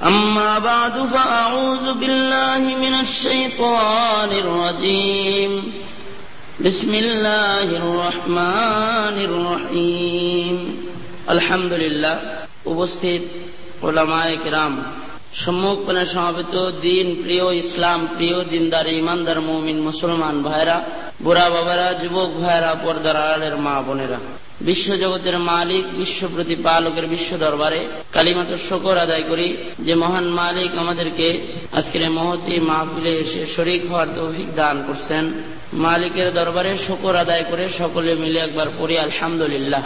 أما بعد فأعوذ بالله من الشيطان الرجيم بسم الله الرحمن الرحيم الحمد لله উপস্থিত ওলামায়ে কিরাম সম্মুখপনে সমাবেত দিন প্রিয় ইসলাম প্রিয় দিনদার ইমানদার মৌমিন মুসলমান ভাইরা বুড়া বাবারা যুবক ভাইরা পর্দার আড়ালের মা বোনেরা বিশ্বজগতের মালিক, বিশ্ব প্রতিপালকের বিশ্ব দরবারে কালিমাত শকর আদায় করি যে মহান মালিক আমাদেরকে আজকের মহতি মাহফিলে এসে শরিক হওয়ার তৌফিক দান করছেন। মালিকের দরবারে শকর আদায় করে সকলে মিলে একবার পড়ি, আলহামদুলিল্লাহ।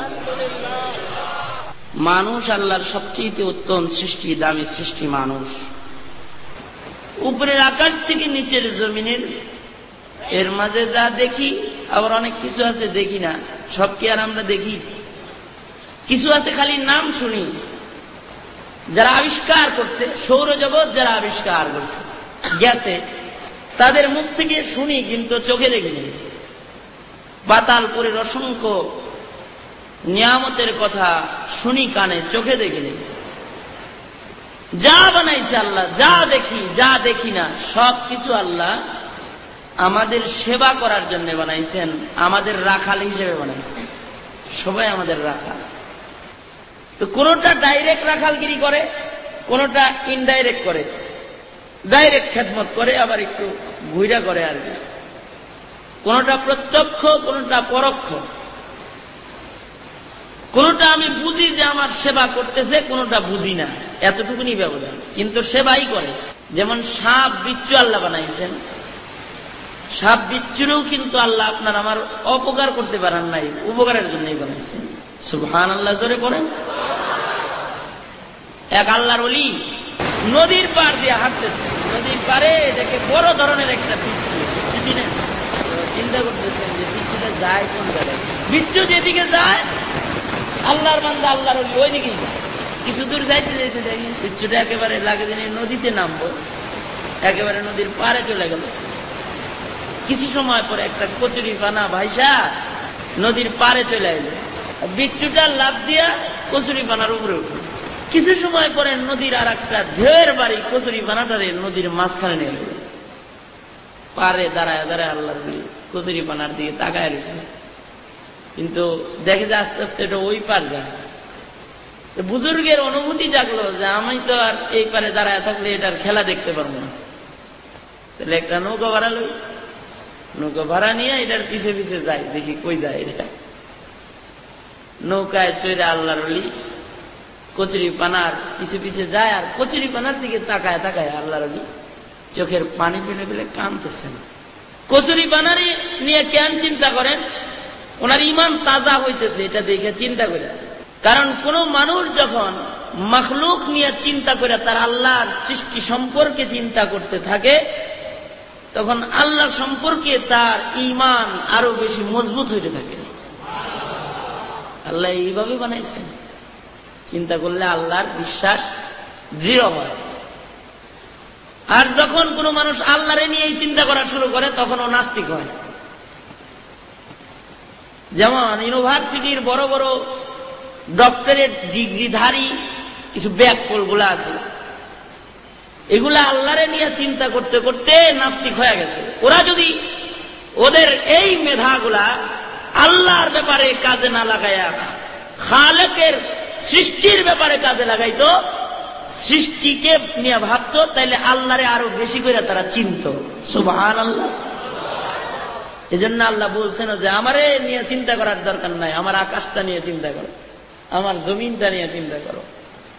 মানুষ আল্লাহর সবচেয়ে উত্তম সৃষ্টি, দামি সৃষ্টি মানুষ। উপরের আকাশ থেকে নিচের জমিনের এর মাঝে যা দেখি, আবার অনেক কিছু আছে দেখি না। সব কি আর আমরা দেখি? কিছু আছে খালি নাম শুনি। যারা আবিষ্কার করছে, সৌরজগৎ যারা আবিষ্কার করছে, গেছে। তাদের মুখ থেকে শুনি, কিন্তু চোখে দেখিনি। পাতালপুরের অসংখ্য নিয়ামতের কথা শুনি কানে, চোখে দেখিনি। যা বানাইছে আল্লাহ, যা দেখি যা দেখি না, সব কিছু আল্লাহ আমাদের সেবা করার জন্য বানাইছেন, আমাদের রাখাল হিসেবে বানাইছেন। সবাই আমাদের রাখাল। তো কোনটা ডাইরেক্ট রাখালগিরি করে, কোনটা ইনডাইরেক্ট করে। ডাইরেক্ট খেদমত করে, আবার একটু ঘুইরা করে আর কোনটা প্রত্যক্ষ, কোনটা পরোক্ষ। কোনটা আমি বুঝি যে আমার সেবা করতেছে, কোনটা বুঝি না। এতটুকুনি ব্যবধান। কিন্তু সেবাই করে। যেমন সাপ, বিচ্ছু আল্লাহ বানাইছেন সাপ বিচ্ছুরেও কিন্তু আল্লাহ আপনার আমার অপকার করতে পারেন নাই, উপকারের জন্যই বানাইছেন সুহান আল্লাহ জোরে পড়েন এক আল্লাহর অলি নদীর পার দিয়ে হাঁটতেছে। নদীর পারে দেখে বড় ধরনের একটা বিচ্ছু চিন্তা করতেছেন যে বিচ্ছুটা যায় কোন জায়গায়? বিচ্ছু যেদিকে যায়, আল্লাহর বান্দা, আল্লাহর অলি ওই দিকেই কিছু দূর যাইতে যাইতে যাই বিচ্ছুটা একেবারে লাগে দিনে নদীতে নামবো। একেবারে নদীর পারে চলে গেল। কিছু সময় পরে একটা কচুরি পানা ভাইসা নদীর পারে চলে এলো। বিচ্ছুটা লাভ দিয়া কচুরি পানার উপরে উঠল। কিছু সময় পরে নদীর আর একটা ঢের বাড়ি কচুরি পানাটারে নদীর মাঝখানে নিয়ে গেল পারে দাঁড়ায় দাঁড়ায় আল্লাহ কচুরি পানার দিকে তাকায় রয়েছে। কিন্তু দেখে যে আস্তে আস্তে এটা ওই পার যায়। বুজুর্গের অনুভূতি জাগলো যে আমি তো আর এই পারে দাঁড়ায় থাকলে এটার খেলা দেখতে পারব না। তাহলে একটা নৌকা ভাড়া লই নৌকা ভাড়া নিয়ে এটার পিছে পিছে যায় দেখি কই যায় এটা। নৌকায় চৈরা আল্লাহর অলি কচুরি পানার পিছে পিছে যায় আর কচুরি পানার দিকে তাকায় তাকায় আল্লাহর অলি চোখের পানি ফেলে ফেলে কানতেছেন কচুরি পানারই নিয়ে কেন চিন্তা করেন? ওনার ইমান তাজা হইতেছে, এটা দেখে চিন্তা করে। কারণ কোন মানুষ যখন মখলুক নিয়ে চিন্তা করে, তার আল্লাহর সৃষ্টি সম্পর্কে চিন্তা করতে থাকে তখন আল্লাহ সম্পর্কে তার ইমান আরও বেশি মজবুত হইতে থাকে। আল্লাহ এইভাবে বানাইছেন। চিন্তা করলে আল্লাহর বিশ্বাস দৃঢ় হয়। আর যখন কোন মানুষ আল্লাহরে নিয়েই চিন্তা করা শুরু করে, তখন ও নাস্তিক হয়। যেমন ইউনিভার্সিটির বড় বড় ডক্টরেট ডিগ্রিধারী কিছু ব্যাকফলগুলো আছে। এগুলা আল্লাহরে নিয়ে চিন্তা করতে করতে নাস্তিক হয়ে গেছে। ওরা যদি ওদের এই মেধাগুলা আল্লাহর ব্যাপারে কাজে না লাগাইয়া খালেকের সৃষ্টির ব্যাপারে কাজে লাগাইতো, সৃষ্টিকে নিয়ে ভাবতো, তাইলে আল্লাহরে আরও বেশি করে তারা চিনত। সুবাহান আল্লাহ এজন্য আল্লাহ বলছেন যে, আমারে নিয়ে চিন্তা করার দরকার নাই, আমার আকাশটা নিয়ে চিন্তা করো, আমার জমিনটা নিয়ে চিন্তা করো।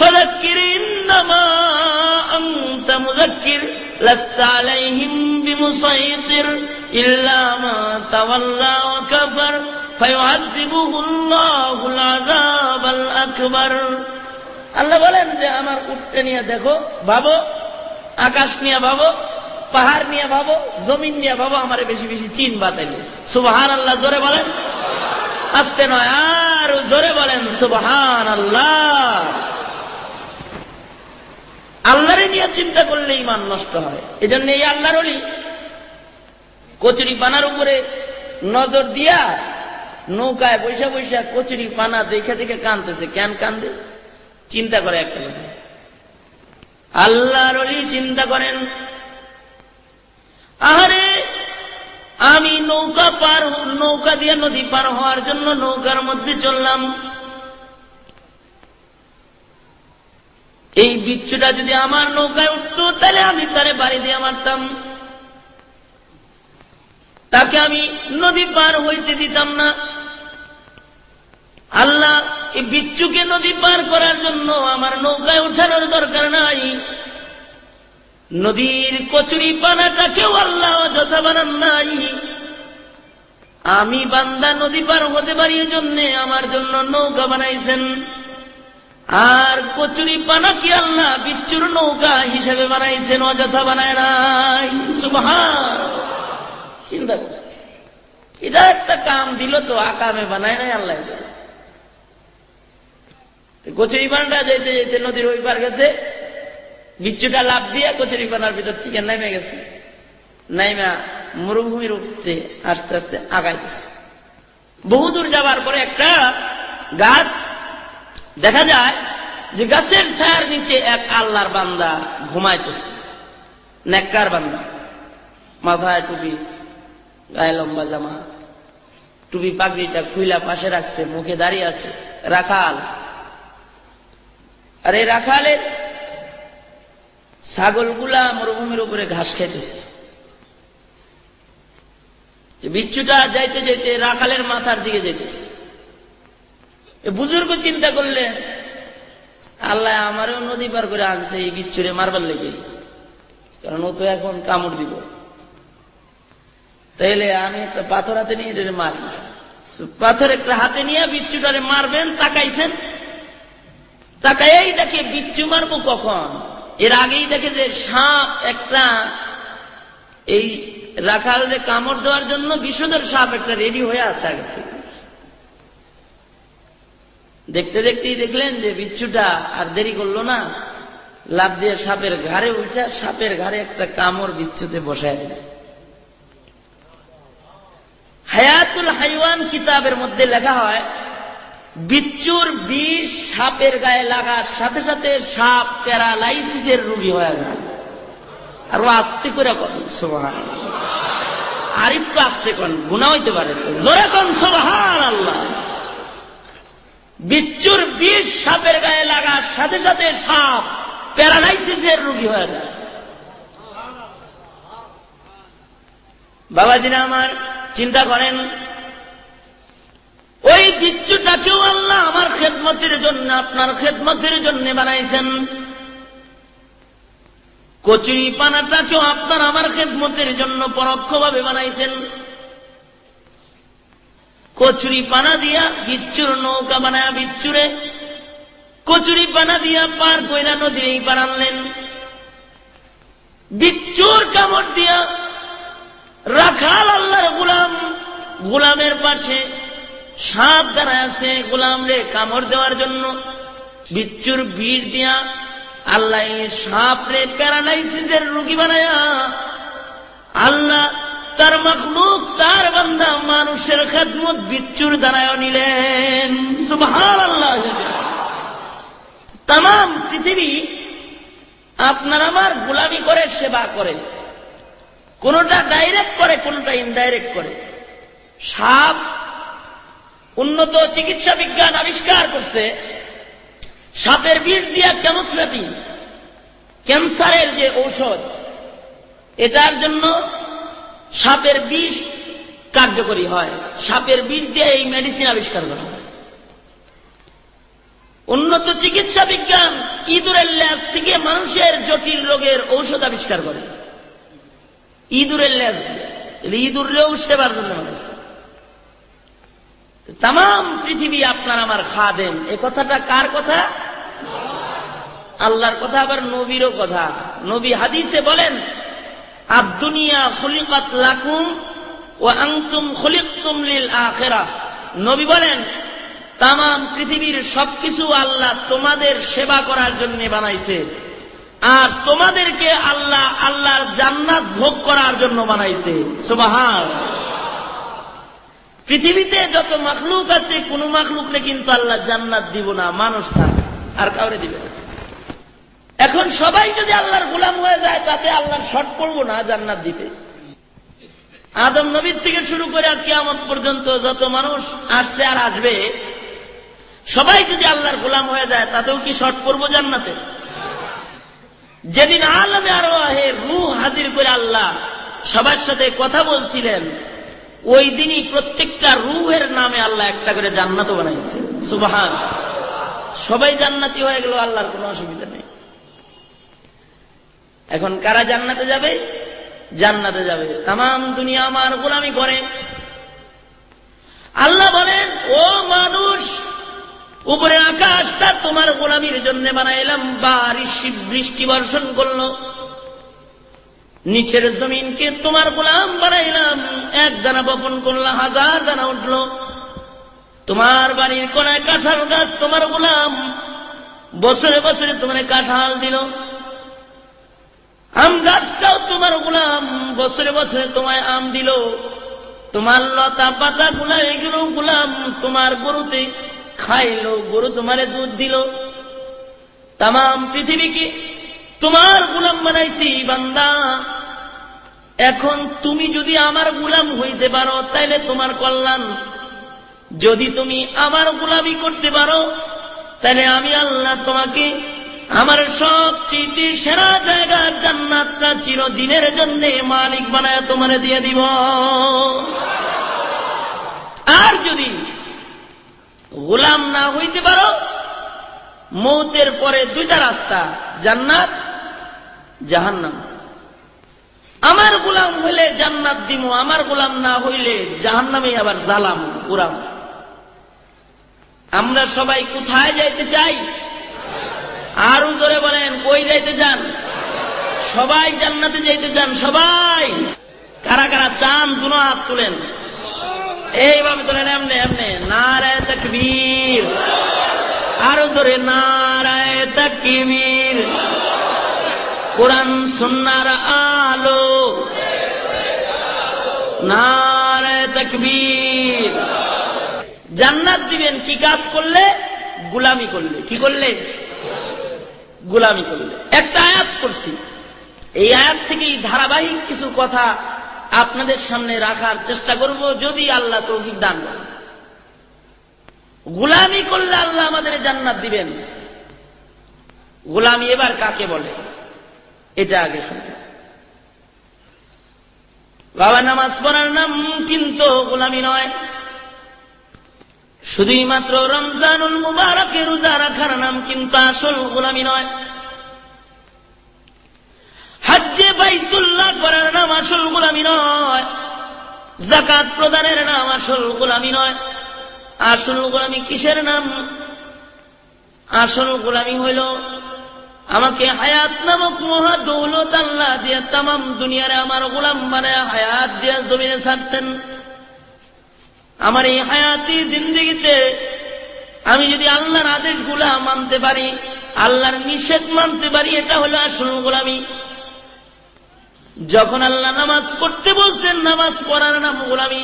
فذكر إنما أنت مذكر لست عليهم بمسيطر إلا ما تولى وكفر فيعذبه الله العذاب الأكبر আল্লাহ বলেন যে আমার উঠতে নিয়ে দেখো ভাবো আকাশ নিয়ে ভাবো পাহাড় নিয়ে ভাবো জমিন নিয়ে ভাবো আমার বেশি বেশি চিন বাতাইলে সুবাহান আল্লাহ জোরে বলেন আসতে নয় আর জোরে বলেন সুবহান আল্লাহ আল্লাহরে নিয়ে চিন্তা করলে ইমান নষ্ট হয়। এজন্য এই আল্লাহর অলি কচুরি পানার উপরে নজর দিয়া নৌকায় বৈশা বৈশা কচুরি পানা দেখে দেখে কানতেছে কেন কান্দে চিন্তা করে একটা কথা। আল্লাহর অলি চিন্তা করেন, আহারে, আমি নৌকা পার নৌকা দিয়ে নদী পার হওয়ার জন্য নৌকার মধ্যে চললাম। এই বিচ্ছুটা যদি আমার নৌকায় উঠত, তাহলে আমি তারে বাড়ি দিয়ে মারতাম। তাকে আমি নদী পার হইতে দিতাম না। আল্লাহ এই বিচ্ছুকে নদী পার করার জন্য আমার নৌকায় ওঠানোর দরকার নাই। নদীর কচুরি পানাটাকেও আল্লাহ যথা বানান নাই। আমি বান্দা নদী পার হতে পারি জন্যে আমার জন্য নৌকা বানাইছেন। আর কচুরি পানা কি আল্লাহ বিচ্ছুর নৌকা হিসেবে বানাইছেন, অযথা বানায় নাই? চিন্তা কর। এটা একটা কাম দিল তো, আকামে বানায় নাই আল্লাহ কচুরি পানাটা যেতে যেতে নদীর ওই পার গেছে বিচ্ছুটা লাভ দিয়ে কচুরি পানার ভিতর থেকে নেমে গেছে। নাইমা মরুভূমির উপরে আস্তে আস্তে আগাইতেছে। বহুদূর যাবার পরে একটা গাছ দেখা যায় যে গাছের ছায়ার নিচে এক আল্লাহর বান্দা ঘুমাইতেছে, নেককার বান্দা। মাথায় টুপি, গায়ে লম্বা জামা, টুপি পাগড়িটা খুইলা পাশে রাখছে, মুখে দাঁড়িয়ে আছে, রাখাল। আর এই রাখালের ছাগলগুলা মরুভূমির উপরে ঘাস খাইতেছে। বিচ্ছুটা যাইতে যাইতে রাখালের মাথার দিকে যাইতেছে। বুজুর্গ চিন্তা করলে, আল্লাহ আমারও নদী পার করে আনছে এই বিচ্ছুরে মারবার লেগে। কারণ ও তো এখন কামড় দিব। তাইলে আমি একটা পাথর হাতে নিয়ে এটা মারি। পাথর একটা হাতে নিয়ে বিচ্ছুটারে মারবেন, তাকাইছেন। তাকাই দেখে বিচ্ছু মারবো কখন? এর আগেই দেখে যে সাপ একটা এই রাখালে কামড় দেওয়ার জন্য বিষধর সাপ একটা রেডি হয়ে আছে আগে থেকে। দেখতে দেখতেই দেখলেন যে বিচ্ছুটা আর দেরি করল না। লাভ দিয়ে সাপের ঘাড়ে উঠা সাপের ঘাড়ে একটা কামড় বিচ্ছুতে বসায় দিল। হায়াতুল হাইওয়ান কিতাবের মধ্যে লেখা হয়, বিচ্ছুর বিষ সাপের গায়ে লাগার সাথে সাথে সাপ প্যারালাইসিসের রোগী হয়ে যায়। আর ও আস্তে করে করেন সোহান আর একটু আস্তে কন গুণা হইতে পারে জোরে কন সোহান আল্লাহ বিচ্ছুর বিষ সাপের গায়ে লাগার সাথে সাথে সাপ প্যারালাইসিসের রোগী হয়ে যায়। বাবাজিরা আমার, চিন্তা করেন, ওই বিচ্ছুটাকেও আল্লাহ আমার খেদমতের জন্য, আপনার খেদমতের জন্য বানাইছেন। কচুরি পানাটাকেও আপনার আমার খেদমতের জন্য পরোক্ষভাবে বানাইছেন। কচুরি পানা দিয়া বিচ্ছুর নৌকা বানায়া বিচ্ছুরে। কচুরি পানা দিয়া পার কইরা নদীর এই পার আনলেন। বিচ্ছুর কামড় দিয়া রাখাল আল্লাহর গুলাম, গুলামের পাশে সাপ দাঁড়ায় আছে গোলাম রে কামড় দেওয়ার জন্য। বিচ্ছুর বিষ দিয়া আল্লাহ সাপ রে প্যারালাইসিসের রুগী বানায়া আল্লাহ তার মখলুক, তার বান্দা মানুষের খেদমত বিচ্ছুর দ্বারায় নিলেন। সুভার আল্লাহ তাম পৃথিবী আপনার আমার গোলামি করে, সেবা করে। কোনটা ডাইরেক্ট করে, কোনটা ইনডাইরেক্ট করে। সাপ উন্নত চিকিৎসা বিজ্ঞান আবিষ্কার করছে। সাপের বিষ দিয়া কেমোথেরাপি ক্যান্সারের যে ঔষধ, এটার জন্য সাপের বিষ কার্যকরী হয়। সাপের বিষ দিয়ে এই মেডিসিন আবিষ্কার করা হয়। উন্নত চিকিৎসা বিজ্ঞান ইঁদুরের ল্যাস থেকে মানুষের জটিল রোগের ঔষধ আবিষ্কার করে। ইঁদুরের ল্যাস দিয়ে। ইঁদুরলেও সেবার জন্য মানুষ তাম পৃথিবী আপনার আমার খাদেন এ কথাটা কার কথা? আল্লাহর কথা আবার নবীরও কথা। নবী হাদিসে বলেন আবদুনিয়া খুলিকাত লাকুম ও আংতুম খুলিকতুম লিল আখেরা নবী বলেন তাম পৃথিবীর সবকিছু আল্লাহ তোমাদের সেবা করার জন্য বানাইছে। আর তোমাদেরকে আল্লাহ আল্লাহর জান্নাত ভোগ করার জন্য বানাইছে। সুবাহান। পৃথিবীতে যত মাখলুক আছে, কোন মাখলুকরে কিন্তু আল্লাহ জান্নাত দিব না, মানুষ ছাড়া। আর কাউরে দিবে না। এখন সবাই যদি আল্লাহর গোলাম হয়ে যায়, তাতে আল্লাহর শট পড়ব না, জান্নাত দিতে। আদম নবীর থেকে শুরু করে আর কিয়ামত পর্যন্ত যত মানুষ আসছে আর আসবে, সবাই যদি আল্লাহর গোলাম হয়ে যায়, তাতেও কি শট পড়ব জান্নাতে? যেদিন আলমে আরও আহে রু হাজির করে আল্লাহ সবার সাথে কথা বলছিলেন, ওই দিনই প্রত্যেকটা রুহের নামে আল্লাহ একটা করে জান্নাত বানাইছে। সুবাহান। সবাই জান্নাতি হয়ে গেল, আল্লাহর কোনো অসুবিধা নেই। এখন কারা জান্নাতে যাবে? জান্নাতে যাবে। তাম দুনিয়া আমার গোলামি করে। আল্লাহ বলেন, ও মানুষ, উপরে আকাশটা তোমার গোলামির জন্য বানাইলাম। বারিশ বৃষ্টি বর্ষণ করল। নিচের জমিনকে তোমার গোলাম বানাইলাম। এক দানা বপন করলাম হাজার দানা উঠল। তোমার বাড়ির কোনায় কাঁঠাল গাছ তোমার গোলাম। বছরে বছরে তোমার কাঁঠাল দিল। আম গাছটাও তোমার গোলাম, বছরে বছরে তোমায় আম দিল। তোমার লতা পাতা গুলা এগুলো গোলাম, তোমার গরুতে খাইলো, গরু তোমারে দুধ দিল। তাম পৃথিবীকে তোমার গুলাম বানাইছি, বান্দা। এখন তুমি যদি আমার গুলাম হইতে পারো, তাইলে তোমার কল্যাণ। যদি তুমি আমার গুলামি করতে পারো তাহলে আমি আল্লাহ তোমাকে আমার সবচেয়ে সেরা জায়গার জান্নাতটা চিরদিনের জন্য মালিক বানায় তোমারে দিয়ে দিব। আর যদি গোলাম না হইতে পারো, মৌতের পরে দুইটা রাস্তা, জান্নাত, জাহান্নাম। আমার গোলাম হইলে জান্নাত দিব আমার গোলাম না হইলে জাহান্নামে আবার জালাম পুরাম আমরা সবাই কোথায় যাইতে চাই? আরও জোরে বলেন, কই যাইতে চান? সবাই জান্নাতে যাইতে চান, সবাই। কারা কারা চান, দুনো হাত তুলেন। এইভাবে তোলেন এমনে এমনে। নারায় তকবীর। আরও জোরে, নারায় তকবীর। কোরআন, সুন্নার আলো। নারায় তকবীর। জান্নাত দিবেন, কি কাজ করলে? গুলামি করলে। কি করলে? গুলামি করলে। একটা আয়াত করছি এই আয়াত থেকে ধারাবাহিক কিছু কথা আপনাদের সামনে রাখার চেষ্টা করব, যদি আল্লাহ তৌফিক দান করেন। গুলামি করলে আল্লাহ আমাদের জান্নাত দিবেন। গুলামি এবার কাকে বলে? এটা আগে শুনে বাবা, নামাজ পড়ার নাম কিন্তু গোলামি নয়। শুধুই মাত্র রমজানুল মুবারকে রোজা রাখার নাম কিন্তু আসল গোলামি নয়। হাজ্জে বাইতুল্লাহ করার নাম আসল গোলামি নয়। জাকাত প্রদানের নাম আসল গোলামি নয়। আসল গোলামি কিসের নাম? আসল গোলামি হইল আমাকে হায়াত নামক মহা দৌলত আল্লাহ দিয়ে তাম দুনিয়ারে আমার গোলাম বানায় হায়াত দিয়া জমিনে ছাড়ছেন। আমার এই হায়াতি জিন্দিগিতে আমি যদি আল্লাহর আদেশগুলা মানতে পারি, আল্লাহর নিষেধ মানতে পারি, এটা হলো আসল গোলামি। যখন আল্লাহ নামাজ পড়তে বলছেন, নামাজ পড়ার নাম গোলামি।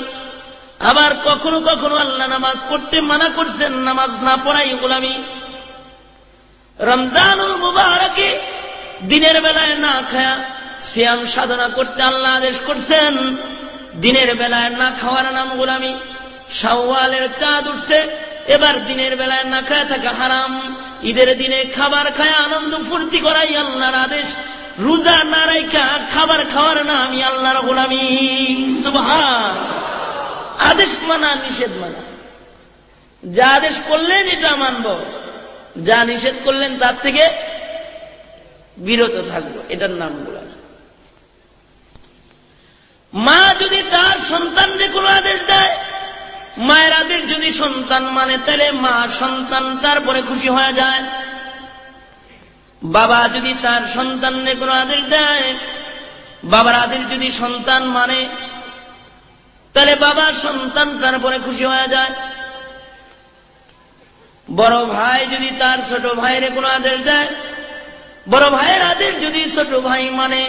আবার কখনো কখনো আল্লাহ নামাজ পড়তে মানা করছেন, নামাজ না পড়াই গোলামি। রমজানুল মুবারকে দিনের বেলায় না খায়া শ্যাম সাধনা করতে আল্লাহ আদেশ করছেন, দিনের বেলায় না খাওয়ার নাম গোলামি। শাওয়ালের চাঁদ উঠছে। এবার দিনের বেলায় না খায়া থাকা হারাম। ঈদের দিনে খাবার খায় আনন্দ ফুর্তি করাই আল্লাহর আদেশ। রোজা না রাইখা খাবার খাওয়ার না আমি আল্লাহর গোলামি আদেশ মানা, নিষেধ মানা। যা আদেশ করলেন এটা মানব। যা নিষেধ করলেন তার থেকে বিরত থাকব। এটার নাম গোলামি মা যদি তার সন্তানকে কোনো আদেশ দেয় মায়ের আদেশ যদি সন্তান মানে তাহলে মা সন্তান তারপরে খুশি হয়ে যায়। বাবা যদি তার সন্তানকে কোনো আদেশ দেয়, বাবার আদেশ যদি সন্তান মানে তাহলে বাবা সন্তান তারপরে খুশি হয়ে যায়। বড় ভাই যদি তার ছোট ভাইয়ের কোনো আদেশ দেয়, বড় ভাইয়ের আদেশ যদি ছোট ভাই মানে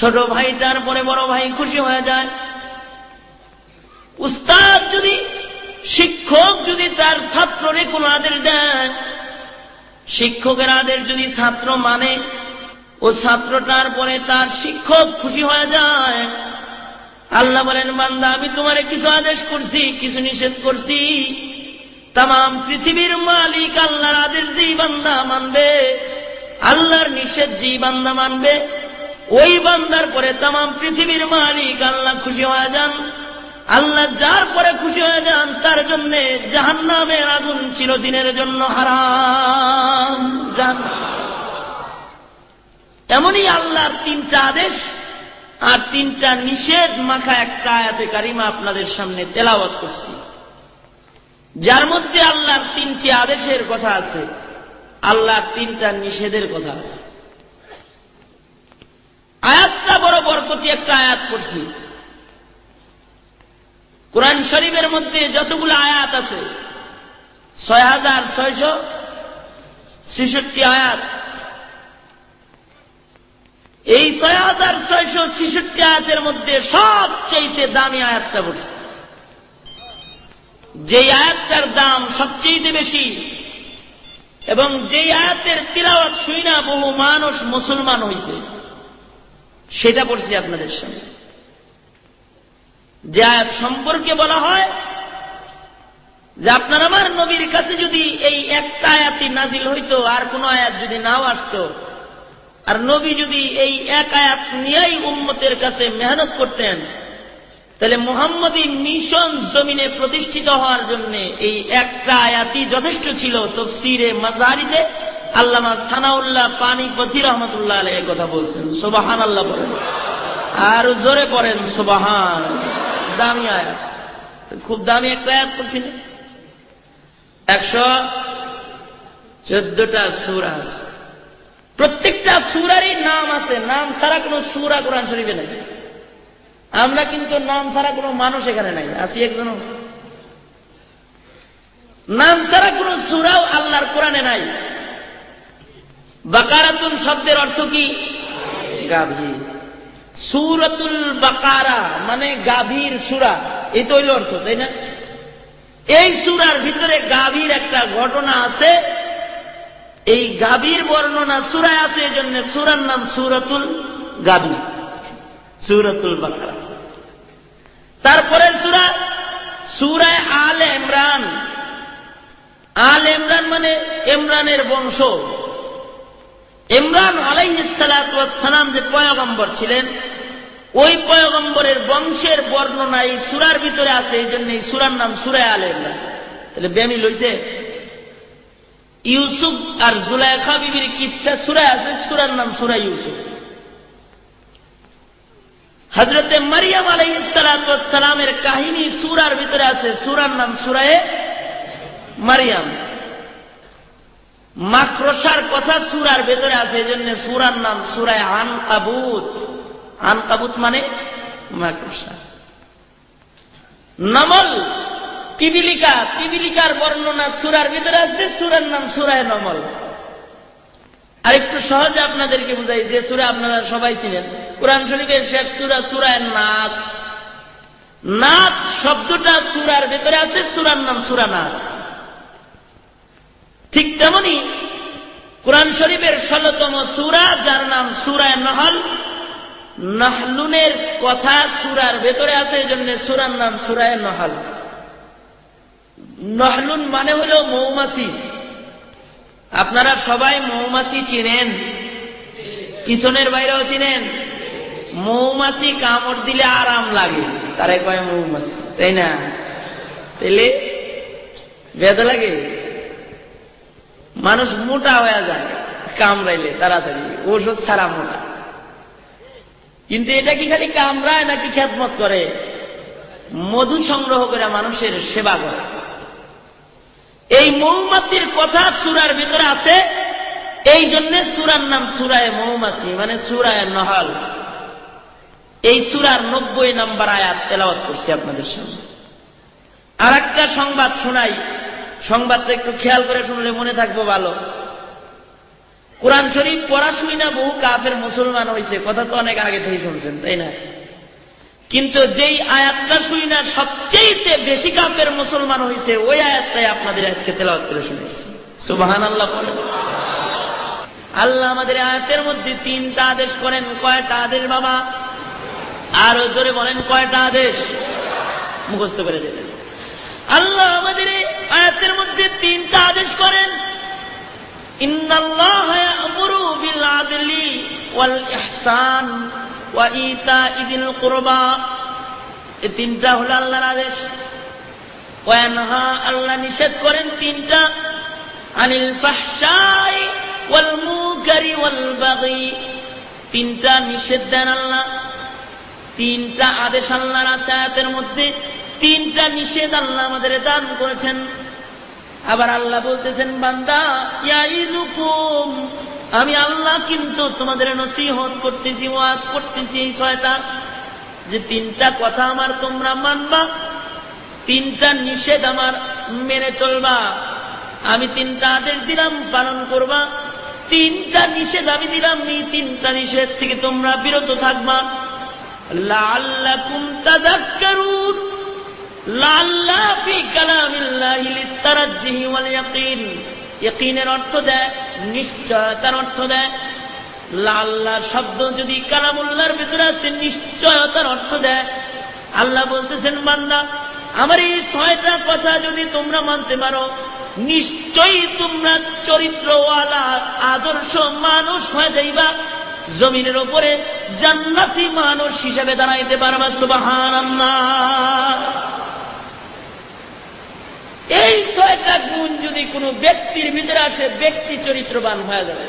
ছোট ভাইটার পরে বড় ভাই খুশি হয়ে যায়। উস্তাদ যদি, শিক্ষক যদি তার ছাত্ররে কোনো আদেশ দেয়, শিক্ষকের আদেশ যদি ছাত্র মানে ও ছাত্রটার পরে তার শিক্ষক খুশি হয়ে যায়। আল্লাহ বলেন, বান্দা, আমি তোমারে কিছু আদেশ করছি, কিছু নিষেধ করছি। তাম পৃথিবীর মালিক আল্লাহর আদেশ যেই বান্দা মানবে, আল্লাহর নিষেধ যেই বান্দা মানবে, ওই বান্দার পরে তাম পৃথিবীর মালিক আল্লাহ খুশি হয়ে যান। আল্লাহ যার পরে খুশি হয়ে যান, তার জন্য জাহান নামের আগুন চিরদিনের জন্য হারাম। যান এমনই আল্লাহর তিনটা আদেশ আর তিনটা নিষেধ মাখা একটা আয়াতে কারিমা আপনাদের সামনে তেলাওয়াত করছি। যার মধ্যে আল্লাহর তিনটি আদেশের কথা আছে, আল্লাহর তিনটা নিষেধের কথা আছে। আয়াতটা বড় বরকতি একটা আয়াত করছি কোরআন শরীফের মধ্যে যতগুলো আয়াত আছে ছয় হাজার ছয়শো ছেষট্টি আয়াত। এই ছয় হাজার ছয়শো ছেষট্টি আয়াতের মধ্যে সবচেয়ে দামি আয়াতটা পড়ছে। যে আয়াতটার দাম সবচেয়ে বেশি এবং যে আয়াতের তিলাওয়াত শুই না বহু মানুষ মুসলমান হয়েছে সেটা পড়ছি আপনাদের সামনে। যে আয়াত সম্পর্কে বলা হয় যে আপনার আমার নবীর কাছে যদি এই একটা আয়াতি নাজিল হইতো, আর কোন আয়াত যদি নাও আসত, আর নবী যদি এই এক আয়াত নিয়েই উম্মতের কাছে মেহনত করতেন, তাহলে মোহাম্মদী মিশন জমিনে প্রতিষ্ঠিত হওয়ার জন্য এই একটা আয়াতই যথেষ্ট ছিল তফসিরে মাজারিতে আল্লামা সানাউল্লাহ পানিপথি রহমতুল্লাহ আলহ কথা বলছেন সোবাহান আল্লাহ বলেন। আর জোরে পড়েন, সোবাহান। দামি আয়াত খুব দামি একটা আয়াত করছিল একশো চোদ্দটা সুর আছে। প্রত্যেকটা সুরারই নাম আছে। নাম ছাড়া কোন সুরা কোরআন শরীফে নাই। আমরা কিন্তু নাম ছাড়া কোনো মানুষ এখানে নাই। আছি একজন। নাম ছাড়া কোন সুরাও আল্লাহর কোরআনে নাই। বাকারাতুন শব্দের অর্থ কি? গাভী। সুরতুল বাকারা মানে গাভীর সুরা। এই তো হইল অর্থ, তাই না? এই সুরার ভিতরে গাভীর একটা ঘটনা আছে। এই গাভীর বর্ণনা সুরায় আছে এই জন্য সুরার নাম সুরতুল গাভী। সুরতুল বাকারা। তারপরের সুরা, সুরায় আল ইমরান। আল ইমরান মানে ইমরানের বংশ। ইমরান আলাইসালাম যে পয়গম্বর ছিলেন, ওই পয়গম্বরের বংশের বর্ণনা এই সুরার ভিতরে আছে, এই জন্য এই সুরার নাম সুরায় আল ইমরান। তাহলে বেমি লইছে। ইউসুফ আর জুলাইখা বিবির কিসা সুরায় আছে? সুরার নাম সুরা ইউসুফ। হজরতে মারিয়াম আলাইসালামের কাহিনী সুরার ভিতরে আছে। সুরার নাম সুরায় মারিয়াম। মাক্রসার কথা সুরার ভেতরে আছে এই জন্য সুরার নাম সুরায় আন কাবুত আন কাবুত মানে মাক্রসা নমল, পিবিলিকা, পিবিলিকার বর্ণনা সুরার ভিতরে আছে, সুরার নাম সুরায় নমল। আর একটু সহজে আপনাদেরকে বুঝাই, যে সুরা আপনারা সবাই চিনেন। কোরআন শরীফের শেষ সুরা সুরায় নাস। নাস শব্দটা সুরার ভেতরে আছে, সুরার নাম সুরা নাস। ঠিক তেমনি কোরআন শরীফের ষোলতম সুরা, যার নাম সুরায় নহল। নহলুনের কথা সুরার ভেতরে আছে এই জন্য সুরার নাম সুরায় নহল। নহলুন মানে হল মৌমাছি। আপনারা সবাই মৌমাছি চিনেন? পিছনের বাইরেও চিনেন? মৌমাছি কামড় দিলে আরাম লাগে। তারে কয় মৌমাছি, তাই না? তাইলে বেদা লাগে? মানুষ মোটা হয়ে যায়, কামড়াইলে তাড়াতাড়ি। ওষুধ ছাড়া মোটা। কিন্তু এটা কি খালি কামড়ায় নাকি খ্যাতমত করে? মধু সংগ্রহ করে মানুষের সেবা করে। এই মৌমাছির কথা সুরার ভিতরে আছে। এই জন্য সুরার নাম সুরায় মৌমাছি মানে সুরায় নহল। এই সুরার নব্বই নম্বর আয়াত তেলাওয়াত করছি আপনাদের সামনে। আর সংবাদ শোনাই। সংবাদটা একটু খেয়াল করে শুনলে মনে থাকব ভালো। কোরআন শরীফ পড়া শুই না, বহু কাফের মুসলমান হয়েছে কথা তো অনেক আগে থেকে শুনছেন, তাই না? কিন্তু যেই আয়াতটা শুই না সবচেয়ে বেশি কাপের মুসলমান হয়েছে ওই আয়াতটাই আপনাদের আজকে তেলাওয়াত করে শুনেছি সুবাহান আল্লাহ বলেন। আল্লাহ আমাদের আয়াতের মধ্যে তিনটা আদেশ করেন, কয়টা আদেশ বাবা? আরও জোরে বলেন, কয়টা আদেশ? মুখস্থ করে দেবেন। আল্লাহ আমাদের এই আয়াতের মধ্যে তিনটা আদেশ করেন। ইন্নাল্লাহ ইয়ামুরু বিল আদলি ওয়াল ইহসান ওয়া ইতাইদিল কুরবা। এই তিনটা হলো আল্লাহর আদেশ। ওয়ানহা আল্লাহ নিষেধ করেন তিনটা। আনিল ফাহশাই ওয়াল মুনকারি ওয়াল বাগি তিনটা নিষেধ দেন আল্লাহ। তিনটা আদেশ আল্লাহর আছে আয়াতের মধ্যে। তিনটা নিষেধ আল্লাহ আমাদের দান করেছেন। আবার আল্লাহ বলতেছেন, বান্দা ইয়াইদুকুম আমি আল্লাহ কিন্তু তোমাদের নসিহত করতেছি, ওয়াজ করতেছি এই ছয়টা। যে তিনটা কথা আমার তোমরা মানবা, তিনটা নিষেধ আমার মেনে চলবা। আমি তিনটা আদেশ দিলাম, পালন করবা। তিনটা নিষেধ আমি দিলাম, এই তিনটা নিষেধ থেকে তোমরা বিরত থাকবা। লাল্লাকুম তাযাক্কারুন। লাল্লা অর্থ দেয় নিশ্চয়তার অর্থ দেয়। লাল্লা শব্দ যদি কালামুল্লাহর ভিতরে আছে নিশ্চয়তার অর্থ দেয়। আল্লাহ বলতেছেন, বান্দা, আমার এই ছয়টা কথা যদি তোমরা মানতে পারো, নিশ্চয়ই তোমরা চরিত্রওয়ালা, আদর্শ মানুষ হয়ে যাইবা। জমিনের ওপরে জান্নাতি মানুষ হিসেবে দাঁড়াইতে পারবা সুবাহান এই ছয়টা গুণ যদি কোনো ব্যক্তির ভিতরে আসে, ব্যক্তি চরিত্রবান হয়ে যাবে।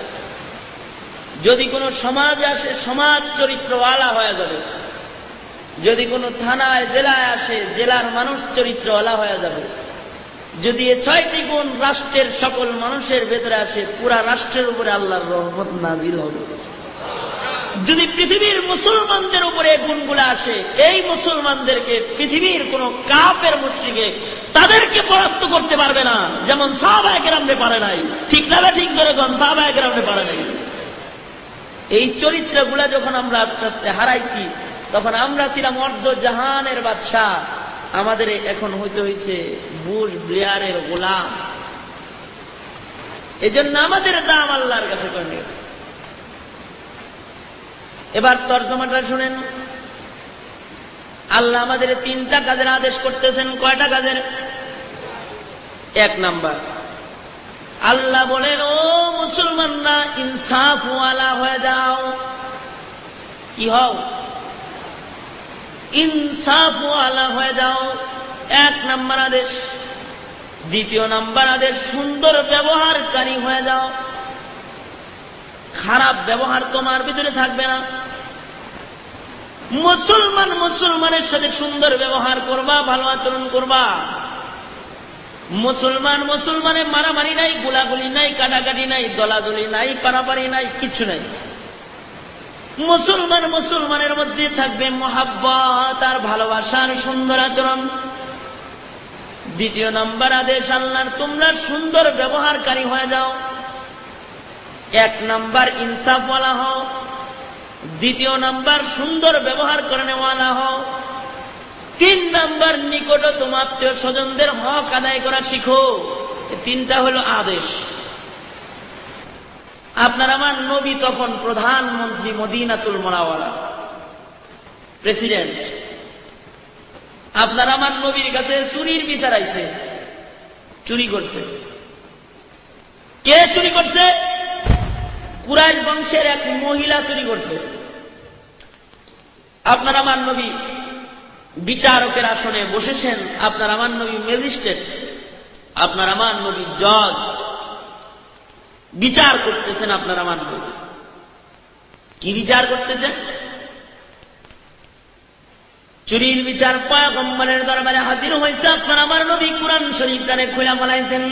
যদি কোনো সমাজ আসে, সমাজ চরিত্রওয়ালা হয়ে যাবে। যদি কোনো থানায়, জেলায় আসে, জেলার মানুষ চরিত্রওয়ালা হয়ে যাবে। যদি এ ছয়টি গুণ রাষ্ট্রের সকল মানুষের ভেতরে আসে, পুরা রাষ্ট্রের উপরে আল্লাহর রহমত নাজিল হবে। যদি পৃথিবীর মুসলমানদের উপরে গুণগুলো আসে, এই মুসলমানদেরকে পৃথিবীর কোন কাপের মুশ্রিকে তাদেরকে পরাস্ত করতে পারবে না। যেমন সাহবায়কেরামে পারে নাই। ঠিক না ঠিক ধরে কোন সাহবায়কেরামে পারে নাই। এই চরিত্রগুলা যখন আমরা আস্তে আস্তে হারাইছি, তখন আমরা ছিলাম অর্ধ জাহানের বাদশাহ। আমাদের এখন হইতে হয়েছে বুশ ব্লিয়ারের গোলাম। এজন্য আমাদের দাম আল্লাহর কাছে করে নিয়েছে এবার তর্জমাটা শুনেন। আল্লাহ আমাদের তিনটা কাজের আদেশ করতেছেন। কয়টা কাজের? এক নাম্বার। আল্লাহ বলেন, ও মুসলমানরা ইনসাফওয়ালা হয়ে যাও। কি হও? ইনসাফওয়ালা হয়ে যাও। এক নাম্বার আদেশ। দ্বিতীয় নাম্বার আদেশ, সুন্দর ব্যবহারকারী হয়ে যাও। খারাপ ব্যবহার তোমার ভিতরে থাকবে না। মুসলমান মুসলমানের সাথে সুন্দর ব্যবহার করবা, ভালো আচরণ করবা। মুসলমান মুসলমানের মারামারি নাই, গোলাগুলি নাই, কাটাকাটি নাই, দলাদলি নাই, পারাপারি নাই, কিছু নাই। মুসলমান মুসলমানের মধ্যে থাকবে মহাব্বত আর ভালোবাসার সুন্দর আচরণ। দ্বিতীয় নম্বর আদেশ, আল্লাহর তোমরা সুন্দর ব্যবহারকারী হয়ে যাও। এক নাম্বার ইনসাফ ইনসাফওয়ালা হও, দ্বিতীয় নাম্বার সুন্দর ব্যবহার করে নেওয়ালা হও, তিন নাম্বার নিকটতম আত্মীয় স্বজনদের হক আদায় করা শিখো। তিনটা হলো আদেশ। আপনার আমার নবী তখন প্রধানমন্ত্রী মদিনাতুল মোনাওয়ালা প্রেসিডেন্ট। আপনার আমার নবীর কাছে চুরির বিচার আইছে, চুরি করছে। কে চুরি করছে? কুরাইশ বংশের এক মহিলা চুরি করছে। আপনার আমার নবী বিচারকের আসনে বসেছেন, আপনার আমার নবী ম্যাজিস্ট্রেট, আপনার আমার নবী জজ। বিচার করতেছেন আপনার আমার নবী। কি বিচার করতেছেন? চুরির বিচার পয়গম্বরের দরবারে হাজির হয়েছে আপনার আমার নবী। কোরআন শরীফ কানে খোলা বলাইছেন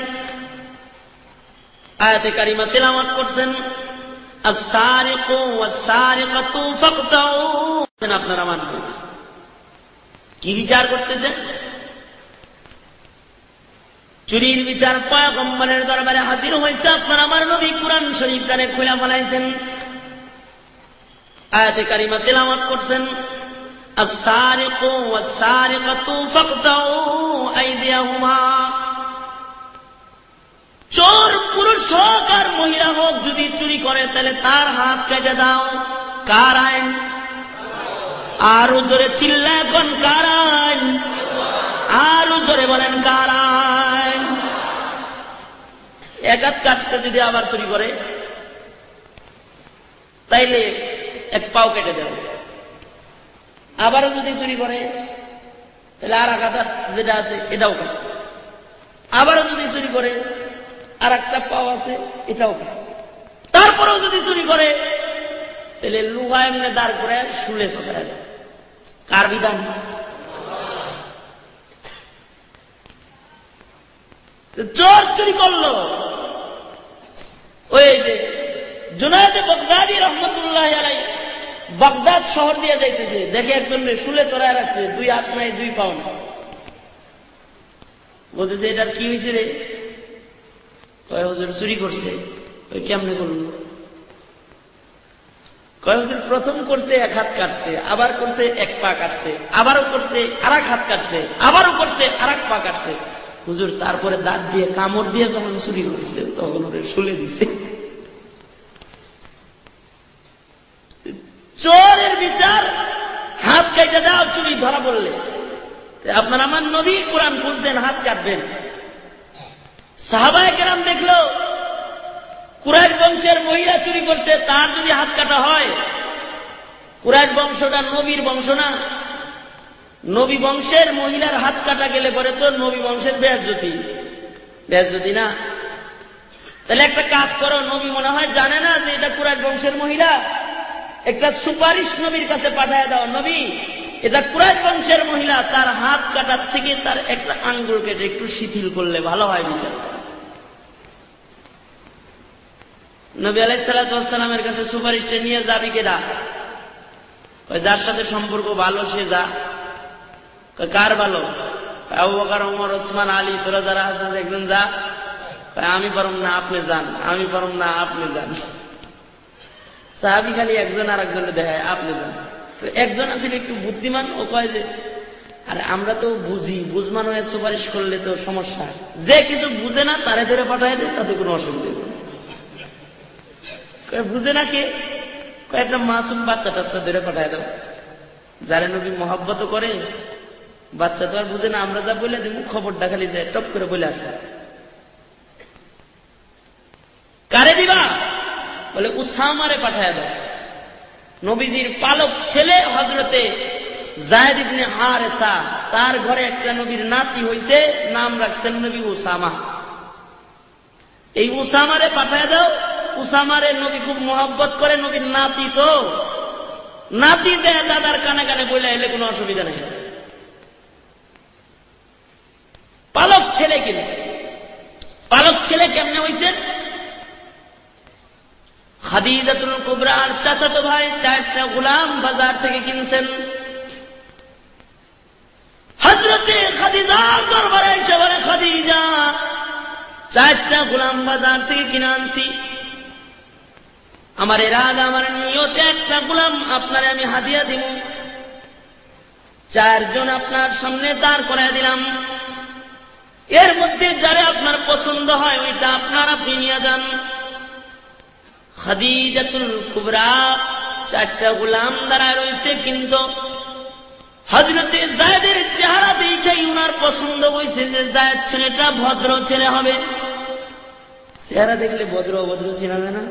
আয়াতে কারিমা তেলামত করছেন। আপনার আমার কি বিচার করতেছেন চুরির বিচার পয়গম্বরের দরবারে হাজির হয়েছে আপনার আমার নবী কোরআন শরীফ কানে খুলে ফলাইছেন আয়াতে কারিমা তেলামত করছেন السارق والسارقة فاقطعوا أيديهما চোর, পুরুষ হোক আর মহিলা হোক, যদি চুরি করে, তাহলে তার হাত কেটে দাও। কার আইন? আরও জোরে চিল্লা এখন কার আইন? আরও জোরে বলেন, কার আইন? এক হাত কাটছে যদি আবার চুরি করে, তাইলে এক পাও কেটে দেবে। আবারও যদি চুরি করে, তাহলে আর হাত যেটা আছে, এটাও কাটে আবারও যদি চুরি করে আর একটা পাও আছে, এটাও কাটে তারপরেও যদি চুরি করে, তাহলে লুহা এমনি দাঁড় করে শুলে চলে কার বিধান? চোর চুরি করল। ওই যে জুনায়দে বগদাদি রহমতুল্লাহ আলাই বাগদাদ শহর দিয়ে যাইতেছে, দেখে একজন শুলে চড়ায় রাখছে, দুই হাত নাই, দুই পাও বলতেছে, এটার কি হয়েছে রে? কয় হজুর চুরি করছে? ওই কেমনে করল কয় হজুর, প্রথম করছে এক হাত কাটছে, আবার করছে এক পা কাটছে, আবারও করছে আর এক হাত কাটছে, আবারও করছে আর এক পা কাটছে। হুজুর, তারপরে দাঁত দিয়ে কামড় দিয়ে যখন চুরি করেছে, তখন ওরে শুলে দিছে। চোরের বিচার, হাত কেটে দাও, চুরি ধরা বললে আপনার আমার নবী কোরআন খুলছেন, হাত কাটবেন। সাহাবায় কেরাম দেখল, কুরাইশ বংশের মহিলা চুরি করছে, তার যদি হাত কাটা হয়, কুরাইশ বংশটা নবীর বংশ না, নবী বংশের মহিলার হাত কাটা গেলে পরে তো নবী বংশের ব্যাসজ্যোতি ব্যাসজ্যোতি না। তাহলে একটা কাজ করো, নবী মনে হয় জানে না যে এটা কুরাইশ বংশের মহিলা। একটা সুপারিশ নবীর কাছে পাঠায় দাও, নবী, এটা কুরাইশ বংশের মহিলা, তার হাত কাটার থেকে তার একটা আঙ্গুল কেটে একটু শিথিল করলে ভালো হয় বিচার। নবী আলাইসালামের কাছে সুপারিশটা নিয়ে যাবি কেডা ওই যার সাথে সম্পর্ক ভালো, সে যা। কার ভালো? ওমর ওসমান, আলী, তোরা যারা আছেন একজন যা। আমি পারম না, আপনি যান। আমি পারম না, আপনি যান। সাহাবি খালি একজন আর একজনে দেখায়, আপনি যান। তো একজন আছে একটু বুদ্ধিমান, ও কয় যে, আর আমরা তো বুঝি, বুঝমান হয়ে সুপারিশ করলে তো সমস্যা যে কিছু বুঝে না, তারে ধরে পাঠায় দেয় তাতে কোনো অসুবিধা নেই। বুঝে না কে কয়েকটা মাসুম বাচ্চা টাচ্চা ধরে পাঠায় দাও। যারে নবী মহাব্বত করে, বাচ্চা তো আর বুঝে না, আমরা যা বলে দেবো খবরটা খালি যায়, টপ করে বলে আসবে কারে দিবা? বলে, উসামারে পাঠায় দাও। নবীজির পালক ছেলে হজরতে জায়দ ইবনে হারেসা, তার ঘরে একটা নবীর নাতি হইছে, নাম রাখছেন নবী উসামা। এই উসামারে পাঠায় দাও উসামারে নবী খুব মোহাব্বত করে, নবীর নাতি তো। নাতি দেয় দাদার কানে কানে বইলে, এলে কোনো অসুবিধা নেই। পালক ছেলে কিন্তু পালক ছেলে কেমনে হয়েছে খাদিজাতুল কুবরার চাচাতো ভাই চারটা গোলাম বাজার থেকে কিনছেন। হজরতে খাদিজার দরবারে এসে বলে, খাদিজা, চারটা গোলাম বাজার থেকে কিনে আনছি। আমার এরাদ, আমার নিয়তে একটা গোলাম, আপনারে আমি হাদিয়া দিব। চারজন আপনার সামনে দাঁড় করাই দিলাম। এর মধ্যে যারা আপনার পছন্দ হয়, ওইটা আপনার আপনি নিয়ে যান। খাদিজাতুল কুবরা চারটা গোলাম দাঁড়ায় রয়েছে, কিন্তু হজরতে জায়দের চেহারা দেখেই উনার পছন্দ হয়েছে যে জায়দ ছেলেটা ভদ্র ছেলে হবে। চেহারা দেখলে ভদ্র অভদ্র চেনা যায় না?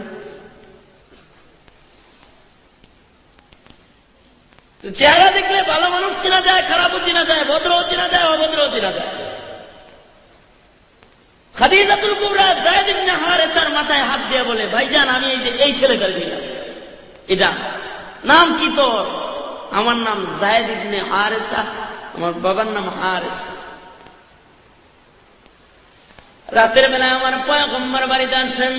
চেহারা দেখলে ভালো মানুষ চেনা যায়, খারাপও চেনা যায়, ভদ্রও চেনা যায়, অভদ্রও চেনা যায়। খাদিজাতুল কুবরা জায়দ ইবনে হারেসার মাথায় হাত দিয়ে বলে, ভাইজান, আমি এই যে এই ছেলেটার দিলাম এটা নাম কি তোর? আমার নাম জায়দ ইবনে হারেসা, আমার বাবার নাম হারেস। রাতের বেলায় আমার পয়গম্বর বাড়িতে আসছেন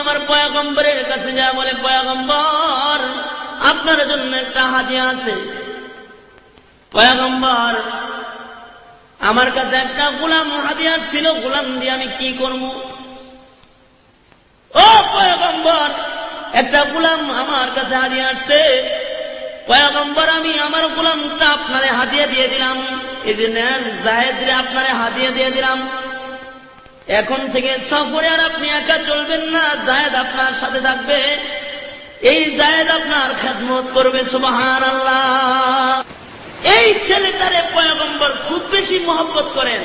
আমার পয়গম্বরের কাছে যা বলে, পয়গম্বর, আপনার জন্য একটা হাদিয়া আছে। পয়াগম্বর, আমার কাছে একটা গোলাম হাদিয়ার ছিল, গোলাম দিয়ে আমি কি করব? ও পয়াগম্বর, একটা গোলাম আমার কাছে হাদিয়া আসছে। পয়গম্বর, আমি আমার গোলামটা আপনারে হাদিয়া দিয়ে দিলাম। এই যে নেন জাহেদরে আপনারে হাদিয়া দিয়ে দিলাম। এখন থেকে সফরে আর আপনি একা চলবেন না, জায়দ আপনার সাথে থাকবে। এই জায়দ আপনার খেদমত করবে সুবাহান আল্লাহ এই ছেলেটারে পয়গম্বর খুব বেশি মহব্বত করেন।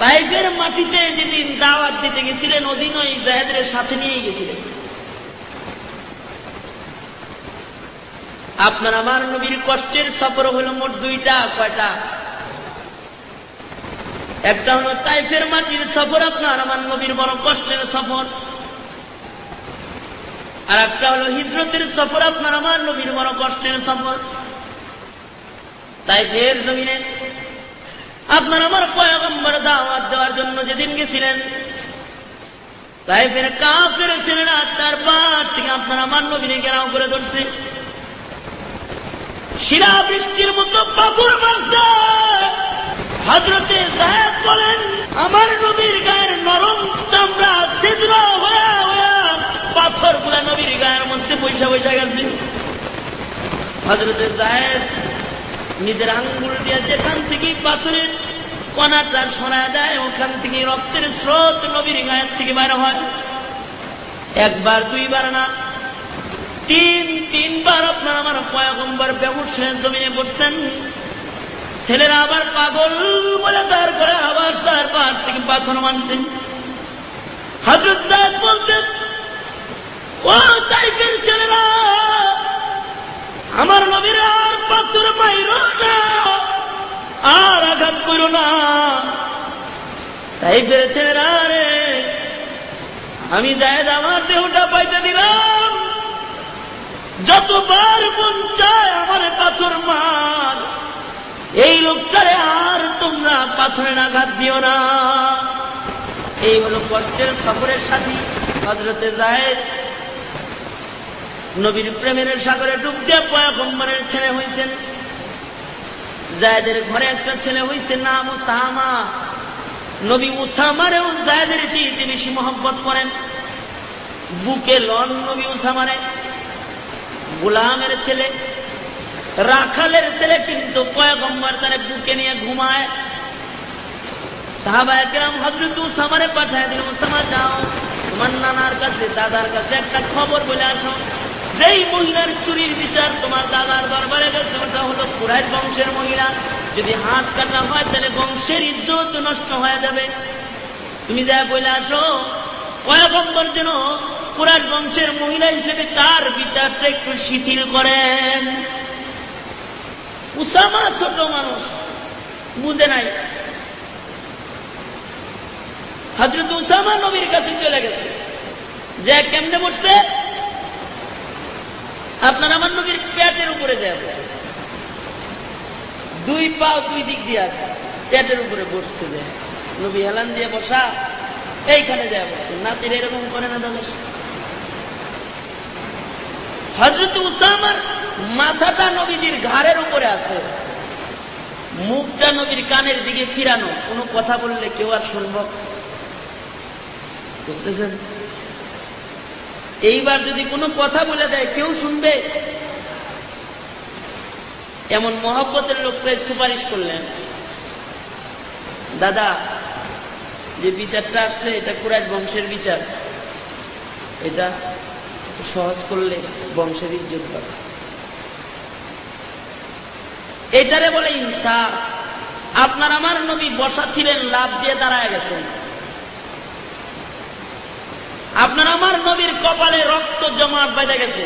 তাইফের মাটিতে যেদিন দাওয়াত দিতে গেছিলেন, ওদিন ওই জাহেদের সাথে নিয়ে গেছিলেন। আপনার আমার নবীর কষ্টের সফর হল মোট দুইটা, কয়টা? একটা হলো তাইফের মাটির সফর আপনার, আমার নবীর বড় কষ্টের সফর। আর একটা হলো হিজরতের সফর আপনার, আমার নবীর বড় কষ্টের সফর। তাইফের জমিনে আপনার আমার পয়গম্বর দাওয়াত দেওয়ার জন্য যেদিন গেছিলেন, তাইফের কাফের ছেলেরা চারপাশ থেকে আপনার আমার নবীনে ঘেরাও করে ধরছে। শিলা বৃষ্টির মতো পাথর মারছে। হজরতে সাহেব বলেন, আমার নবীর গায়ের নরম চামড়া হয়ে পাথরগুলা নবীর গায়ের মধ্যে পয়সা পয়সা গেছে। হজরতে জাহেদ নিজের আঙ্গুল দিয়ে যেখান থেকে পাথরের কণাটা সরায় দেয়, ওখান থেকে রক্তের স্রোত নবীর গায়ের থেকে বাইর হয়। একবার, দুইবার না, তিন, তিনবার আপনার আমার পয়গম্বর ব্যবসায় জমিনে পড়ছেন ছেলেরা আবার পাগল বলে তারপরে আবার চার পাঁচ থেকে পাথর মানছেন হজরত জায়দ বলছেন ও টাইপের ছেলেরা, আমার নবীর আর পাথর মাইর না, আর আঘাত করো না। তাই পেরেছেন রে, আমি জায়দ আমার দেহটা পাইতে দিলাম। যতবার মন চায় আমার পাথর মার এই লোকটারে আর তোমরা পাথরের আঘাত দিও না। এই হলো কষ্টের সফরের সাথী হজরতে জায়দ নবীর প্রেমের সাগরে ডুব পয়াকম্বরের ছেলে হয়েছেন জায়দের ঘরে একটা ছেলে হয়েছে নাম উসামা। নবী উসামারেও জায়দের চেয়ে বেশি মহব্বত করেন। বুকে লন নবী উসামারে। গোলামের ছেলে রাখালের ছেলে কিন্তু পয়গম্বর তারে বুকে নিয়ে ঘুমায়। সাহাবা একরাম হজরত উসামারে পাঠায় দিল, উসামা, যাও। তোমার নানার কাছে, দাদার কাছে একটা খবর বলে আসো। যেই মহিলার চুরির বিচার তোমার দাদার দরবারে গেছে, ওটা হলো কুরাইশ বংশের মহিলা। যদি হাত কাটা হয়, তাহলে বংশের ইজ্জত নষ্ট হয়ে যাবে। তুমি যা বলে আসো, পয়গম্বর যেন কুরাইশ বংশের মহিলা হিসেবে তার বিচারটা একটু শিথিল করেন। উসামা ছোট মানুষ, বুঝে নাই। হজরত উসামা নবীর কাছে চলে গেছে। যে কেমনে বসছে? আপনার আমার নবীর পেটের উপরে যায় দুই পা দুই দিক দিয়ে আছে, পেটের উপরে বসছে যে, নবী হেলান দিয়ে বসা, এইখানে যায় বসছে নাতির এরকম করে না দাদা হজরত উসামার মাথাটা নবীজির ঘাড়ের উপরে আছে। মুখটা নবীর কানের দিকে ফিরানো। কোনো কথা বললে কেউ আর শুনব? বুঝতেছেন? এইবার যদি কোনো কথা বলে দেয়, কেউ শুনবে? এমন মহব্বতের লোকটাই সুপারিশ করলেন। দাদা, যে বিচারটা আসছে, এটা কুরাইশ বংশের বিচার। এটা সহজ করলে বংশের ইজ্জত পাচ্ছে এটারে বলে ইনসাফ আপনার আমার নবী বসা ছিলেন লাভ দিয়ে দাঁড়ায় গেছেন। আপনার আমার নবীর কপালে রক্ত জমাট বেঁধে গেছে।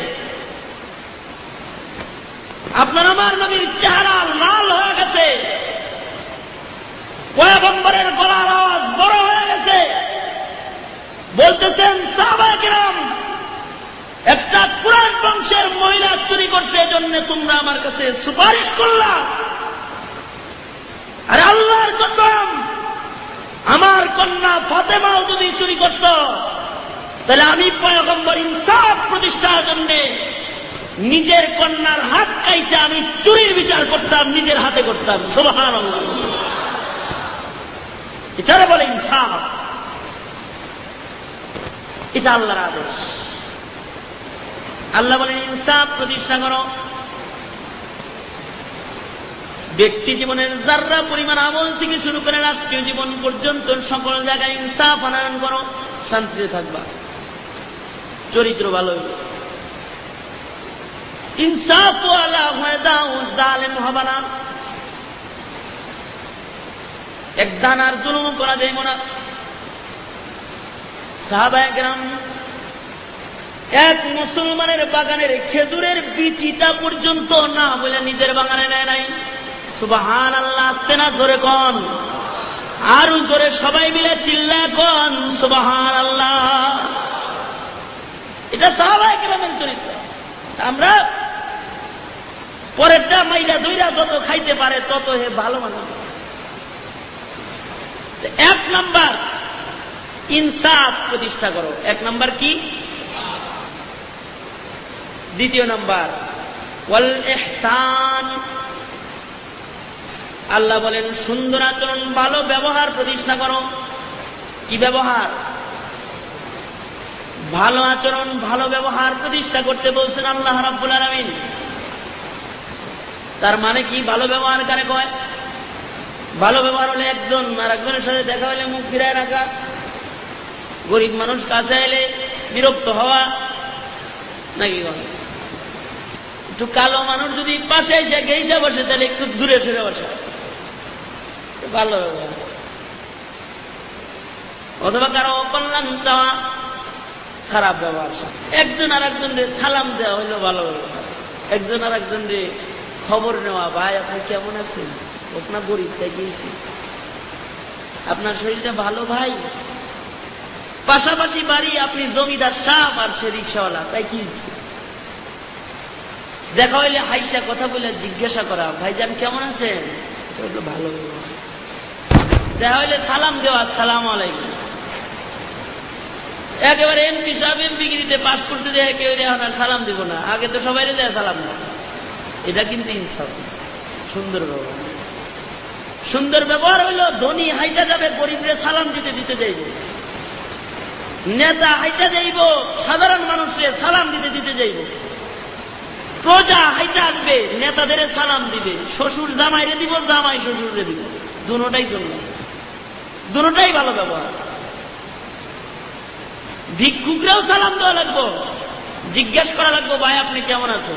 আপনার আমার নবীর চেহারা লাল হয়ে গেছে। পয়গম্বরের গলার আওয়াজ বড় হয়ে গেছে। বলতেছেন সাহবাহাম একটা পুরাণ বংশের মহিলা চুরি করছে, এজন্য তোমরা আমার কাছে সুপারিশ করলাম আর আল্লাহর কসম, আমার কন্যা ফাতেমাও যদি চুরি করত, তাহলে আমি পয়গম্বর ইনসাফ প্রতিষ্ঠার জন্য নিজের কন্যার হাত কাইতে আমি চুরির বিচার করতাম, নিজের হাতে করতাম। সোবাহান এছাড়া বলে ইনসাফ। এটা আল্লাহর আদেশ। আল্লাহ বলেন, ইনসাফ প্রতিষ্ঠা করো। ব্যক্তি জীবনের যার্রা পরিমাণ আমল থেকে শুরু করে রাষ্ট্রীয় জীবন পর্যন্ত সকল জায়গায় ইনসাফ আনয়ন করো, শান্তিতে থাকবা। চরিত্র ভালো ইনসাফ হয়ে যাও, জালেম হবা না। এক দানার জুলুম করা যাইব না। সাহাবায়াম এক মুসলমানের বাগানের খেজুরের বিচিটা পর্যন্ত না বলে নিজের বাগানে নেয় নাই। সুবাহান আল্লাহ আসতে না জোরে কন। আরও জোরে সবাই মিলে চিল্লা কন সুবাহান আল্লাহ এটা সাহাবায় গ্রামের চরিত্র। আমরা পরেরটা মাইরা দুইরা যত খাইতে পারে তত হে ভালো মানুষ। এক নাম্বার ইনসাফ প্রতিষ্ঠা করো। এক নাম্বার কি? দ্বিতীয় নাম্বার, ওয়াল এহসান আল্লাহ বলেন, সুন্দর আচরণ, ভালো ব্যবহার প্রতিষ্ঠা করো। কি ব্যবহার? ভালো আচরণ, ভালো ব্যবহার প্রতিষ্ঠা করতে বলছেন আল্লাহ রাব্বুল আলমিন। তার মানে কি? ভালো ব্যবহার কারে কয়? ভালো ব্যবহার হলে একজন আর একজনের সাথে দেখা হলে মুখ ফিরায় রাখা। গরিব মানুষ কাছে এলে বিরক্ত হওয়া, নাকি একটু কালো মানুষ যদি পাশে এসে গেইসা বসে তাহলে একটু দূরে সরে বসে। ভালো অথবা কারও অকল্যাণ চাওয়া খারাপ ব্যবহার একজন আর একজন রে সালাম দেওয়া হইল ভালো একজন আর একজন রে খবর নেওয়া, ভাই, আপনি কেমন আছেন? আপনার গরিব, তাই গিয়েছি আপনার শরীরটা ভালো, ভাই? পাশাপাশি বাড়ি, আপনি জমিদার সাপ আর সে রিক্সাওয়ালা, তাই কি দেখা হইলে হাইসা কথা বলে জিজ্ঞাসা করা ভাইজান কেমন আছেন? ভালো দেখা হইলে সালাম দেওয়া সালাম আলাইকুম। একেবারে এমপি সাহেব এমপি গিরিতে পাশ করছে দেখে কেউ এখন আর সালাম দিব না। আগে তো সবাই দেয় সালাম দিচ্ছে এটা কিন্তু ইনসাফ। সুন্দর ব্যবহার। সুন্দর ব্যবহার হইল ধনী হাইটা যাবে গরিবরে সালাম দিতে দিতে যাইব। নেতা হাইটা যাইব সাধারণ মানুষরে সালাম দিতে দিতে যাইব। প্রজা হাইটা আসবে নেতাদের সালাম দিবে, শ্বশুর জামাইরে দিব, জামাই শ্বশুরে দিব। দুটাই চলবে দুটাই ভালো ব্যবহার। ভিক্ষুকরাও সালাম দেওয়া লাগবো। জিজ্ঞেস করা লাগবো, ভাই, আপনি কেমন আছেন?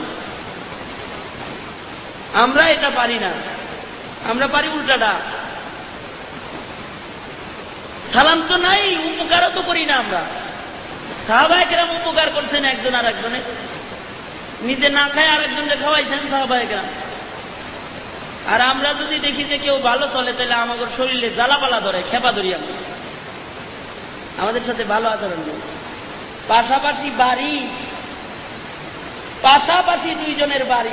আমরা এটা পারি না। আমরা পারি উল্টাটা। সালাম তো নাই, উপকারও তো করি না আমরা। সাহাবাহিকেরাম উপকার করছেন একজন আর একজনে নিজে না খায় আর একজনকে খাওয়াইছেন সাহাবাহিকেরাম আর আমরা যদি দেখি যে কেউ ভালো চলে, তাহলে আমাদের শরীরে জ্বালাপালা ধরে, খেপা ধরি আমরা। আমাদের সাথে ভালো আচরণ নেই। পাশাপাশি বাড়ি, পাশাপাশি দুইজনের বাড়ি।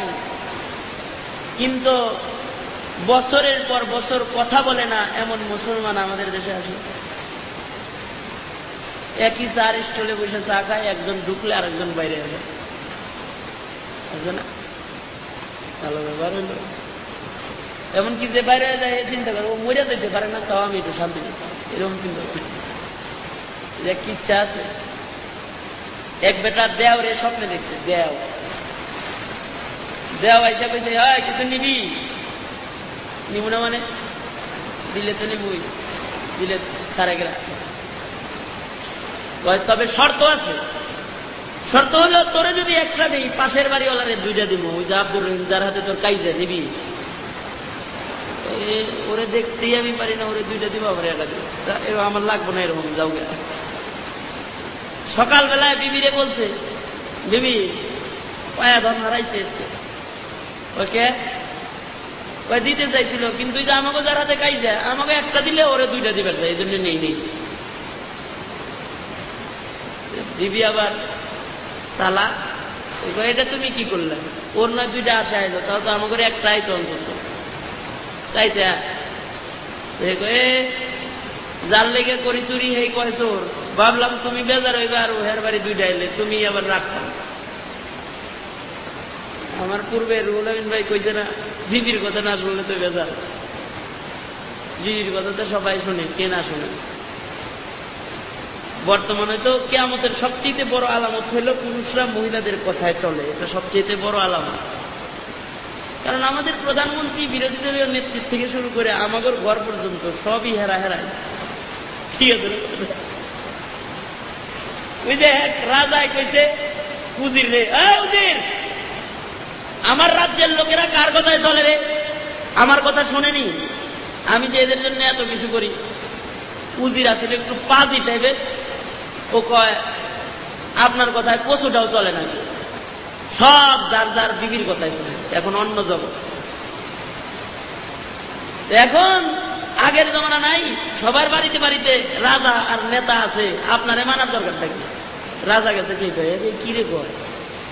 কিন্তু বছরের পর বছর কথা বলে না এমন মুসলমান আমাদের দেশে আসে। একই চার স্টলে বসে চা খায়, একজন ঢুকলে আরেকজন বাইরে আসে। আছে না ভালো ব্যবহার হইল। এমনকি যে বাইরে যায় চিন্তা করে, ও মরিয়া দিতে পারে না, তাও আমি একটু শান্তি এরকম চিন্তা করি। এক ইচ্ছা আছে? এক বেটা দেও রে স্বপ্নে দেখছে, দেও। দেও আইসা কইছে, হয়, কিছু নিবি? নিব না মানে? দিলে তো নিবই। দিলে সারে গেলা। তবে শর্ত আছে। শর্ত হলো, তোরে যদি একটা দিই, পাশের বাড়িওয়ালারে দুইটা দিব ওই যে আব্দুর রহিম, যার হাতে তোর কাইজা নিবি ওরে দেখতেই আমি পারি না, ওরে দুইটা দিব আমার একটা দিব। আমার লাগবো না এরকম, যাও গে। সকালবেলায় বিবিরে বলছে, বিবি, পায়া ধন হারাইছে ওকে? ওই দিতে চাইছিল, কিন্তু যে আমাকে যার হাতে কাই যায় আমাকে একটা দিলে ওরে দুইটা দিবার চাই, এই জন্য নেই নেই। দিবি আবার চালা এটা তুমি কি করলে? ওর নয় দুইটা আসে আইলো, তাও তো আমাকে একটাই আইতো অন্তত। চাইতে যার লেগে করি চুরি হেই কয় চোর, ভাবলাম তুমি বেজার হইবে আর হের বাড়ি দুইটা এলে তুমি আবার রাখতাম আমার পূর্বে রুহুল আমিন ভাই কইছে না, বিবির কথা না শুনলে তো বেজার। বিবির কথা তো সবাই শুনে, কে না শুনে। বর্তমানে তো কেয়ামতের সবচেয়ে বড় আলামত হইল পুরুষরা মহিলাদের কথায় চলে। এটা সবচেয়ে বড় আলামত। কারণ আমাদের প্রধানমন্ত্রী, বিরোধী দলীয় নেতৃত্ব থেকে শুরু করে আমাদের ঘর পর্যন্ত সবই হেরা হেরায় ঠিক আছে ওই যে এক রাজায় কইছে, উজির রে উজির! আমার রাজ্যের লোকেরা কার কথায় চলে রে? আমার কথা শোনেনি। আমি যে এদের জন্য এত কিছু করি। উজির আসলে একটু পাজি টাইপের ও কয়, আপনার কথায় কচুটাও চলে না সব যার যার বিবির কথায় চলে এখন অন্য জগৎ। এখন আগের জমানা নাই, সবার বাড়িতে বাড়িতে রাজা আর নেতা আছে, আপনারে মানার দরকার থাকে। রাজা গেছে কি কয় কি রে কয়?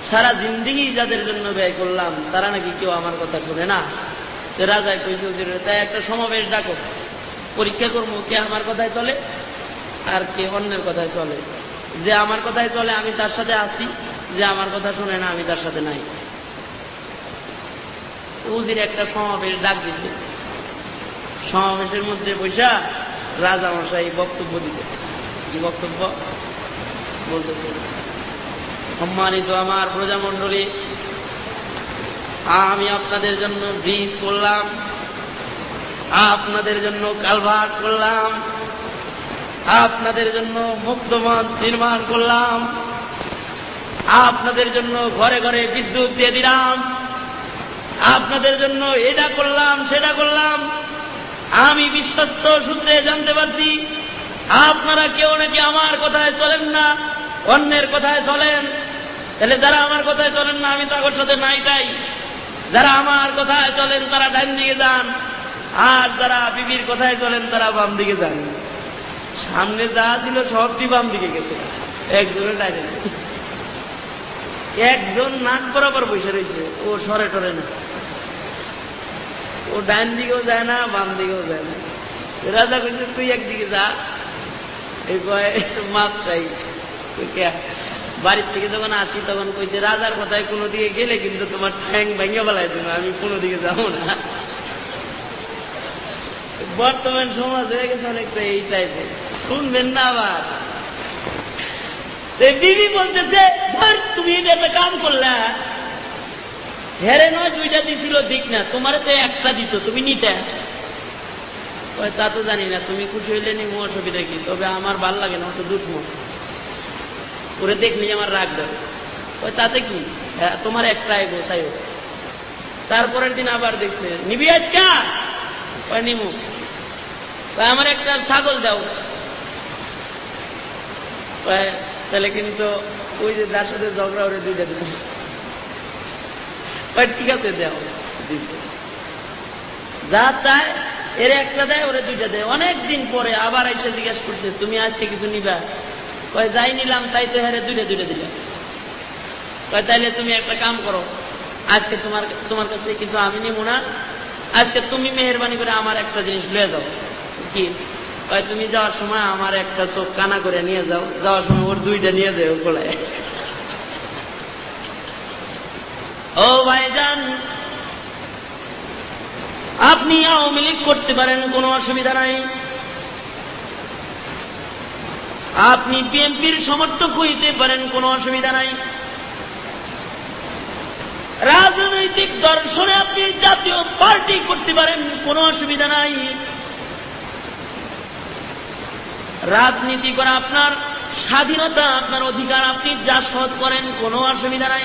সারা জিন্দিগি যাদের জন্য ব্যয় করলাম, তারা নাকি কেউ আমার কথা শুনে না? রাজায় কইছে তাই একটা সমাবেশ ডাকো, পরীক্ষা করব কে আমার কথায় চলে। আর কে অন্যের কথায় চলে। যে আমার কথায় চলে, আমি তার সাথে আছি। যে আমার কথা শুনে না, আমি তার সাথে নাই। উজির একটা সমাবেশ ডাক দিছে। সমাবেশের মধ্যে বৈশা রাজা মশাই বক্তব্য দিতেছে। কি বক্তব্য? বলতেছে, সম্মানিত আমার প্রজামণ্ডলী, আমি আপনাদের জন্য ব্রিজ করলাম। আপনাদের জন্য কালভার্ট করলাম। আপনাদের জন্য মুক্তমঞ্চ নির্মাণ করলাম। আপনাদের জন্য ঘরে ঘরে বিদ্যুৎ দিয়ে দিলাম। আপনাদের জন্য এটা করলাম, সেটা করলাম। আমি বিশ্বস্ত সূত্রে জানতে পারছি, আপনারা কেউ নাকি আমার কথায় চলেন না, অন্যের কথায় চলেন। তাহলে যারা আমার কথায় চলেন না, আমি তাদের সাথে নাই তাই। যারা আমার কথায় চলেন, তারা ডান দিকে যান। আর যারা বিবির কথায় চলেন, তারা বাম দিকে যান। সামনে যা ছিল সবটি বাম দিকে গেছে। একজনে ডাইনে একজন নাক বরাবর বসে রয়েছে, ও সরে টরে না। ও ডান দিকেও যায় না, বাম দিকেও যায় না। রাজা কইছে, তুই একদিকে যা। এই কয়, মাপ চাই। বাড়ির থেকে যখন আসি, তখন কইছে, রাজার কথায় কোনো দিকে গেলে কিন্তু তোমার ঠ্যাং ভেঙে বেলায় তুমি আমি কোনো দিকে যাব না। বর্তমান সমাজ হয়ে গেছে অনেকটা এই টাইপের শুনবেন না আবার। বিবি বলতেছে, ধর, তুমি এটা একটা কাম করলা। হেরে নয়, দুইটা দিছিল, দিক না। তোমারে তো একটা দিত, তুমি নিটা তা তো জানি না, তুমি খুশি হইলে নি অসুবিধা কি? তবে আমার ভালো লাগে না তো দুশ্মন। ওরে দেখলি আমার রাগ দেবে ওই তাতে কি? তোমার একটা আইবো চাইব তারপরের দিন আবার দেখছে, নিবি আজকা? ওই নিমু আমার একটা ছাগল দাও। তাহলে কিন্তু ওই যে যার সাথে ঝগড়া ওরে দুইটা দিল ঠিক আছে, দেও, দিছে। যা চায়, এর একটা দেয়, ওরে দুইটা দেয়। অনেক দিন পরে আবার এসে জিজ্ঞেস করছে, তুমি আজকে কিছু নিবা? কয়, যাই নিলাম, তাই তো হেরে দুইটা দুইটা দিলাম কয়, তাইলে তুমি একটা কাম করো, আজকে তোমার তোমার কাছে কিছু আমি নিব না। আজকে তুমি মেহরবানি করে আমার একটা জিনিস লয়ে যাও। কি? কয় তুমি যাওয়ার সময় আমার একটা চোখ কানা করে নিয়ে যাও। যাওয়ার সময় ওর দুইটা নিয়ে যাও গোলায় ও ভাইজান, আপনি আওয়ামী লীগ করতে পারেন, কোনো অসুবিধা নাই। আপনি বিএনপির সমর্থক হইতে পারেন, কোনো অসুবিধা নাই। রাজনৈতিক দর্শনে আপনি জাতীয় পার্টি করতে পারেন, কোনো অসুবিধা নাই। রাজনীতি করা আপনার স্বাধীনতা, আপনার অধিকার, আপনি যা সৎ করেন, কোনো অসুবিধা নাই।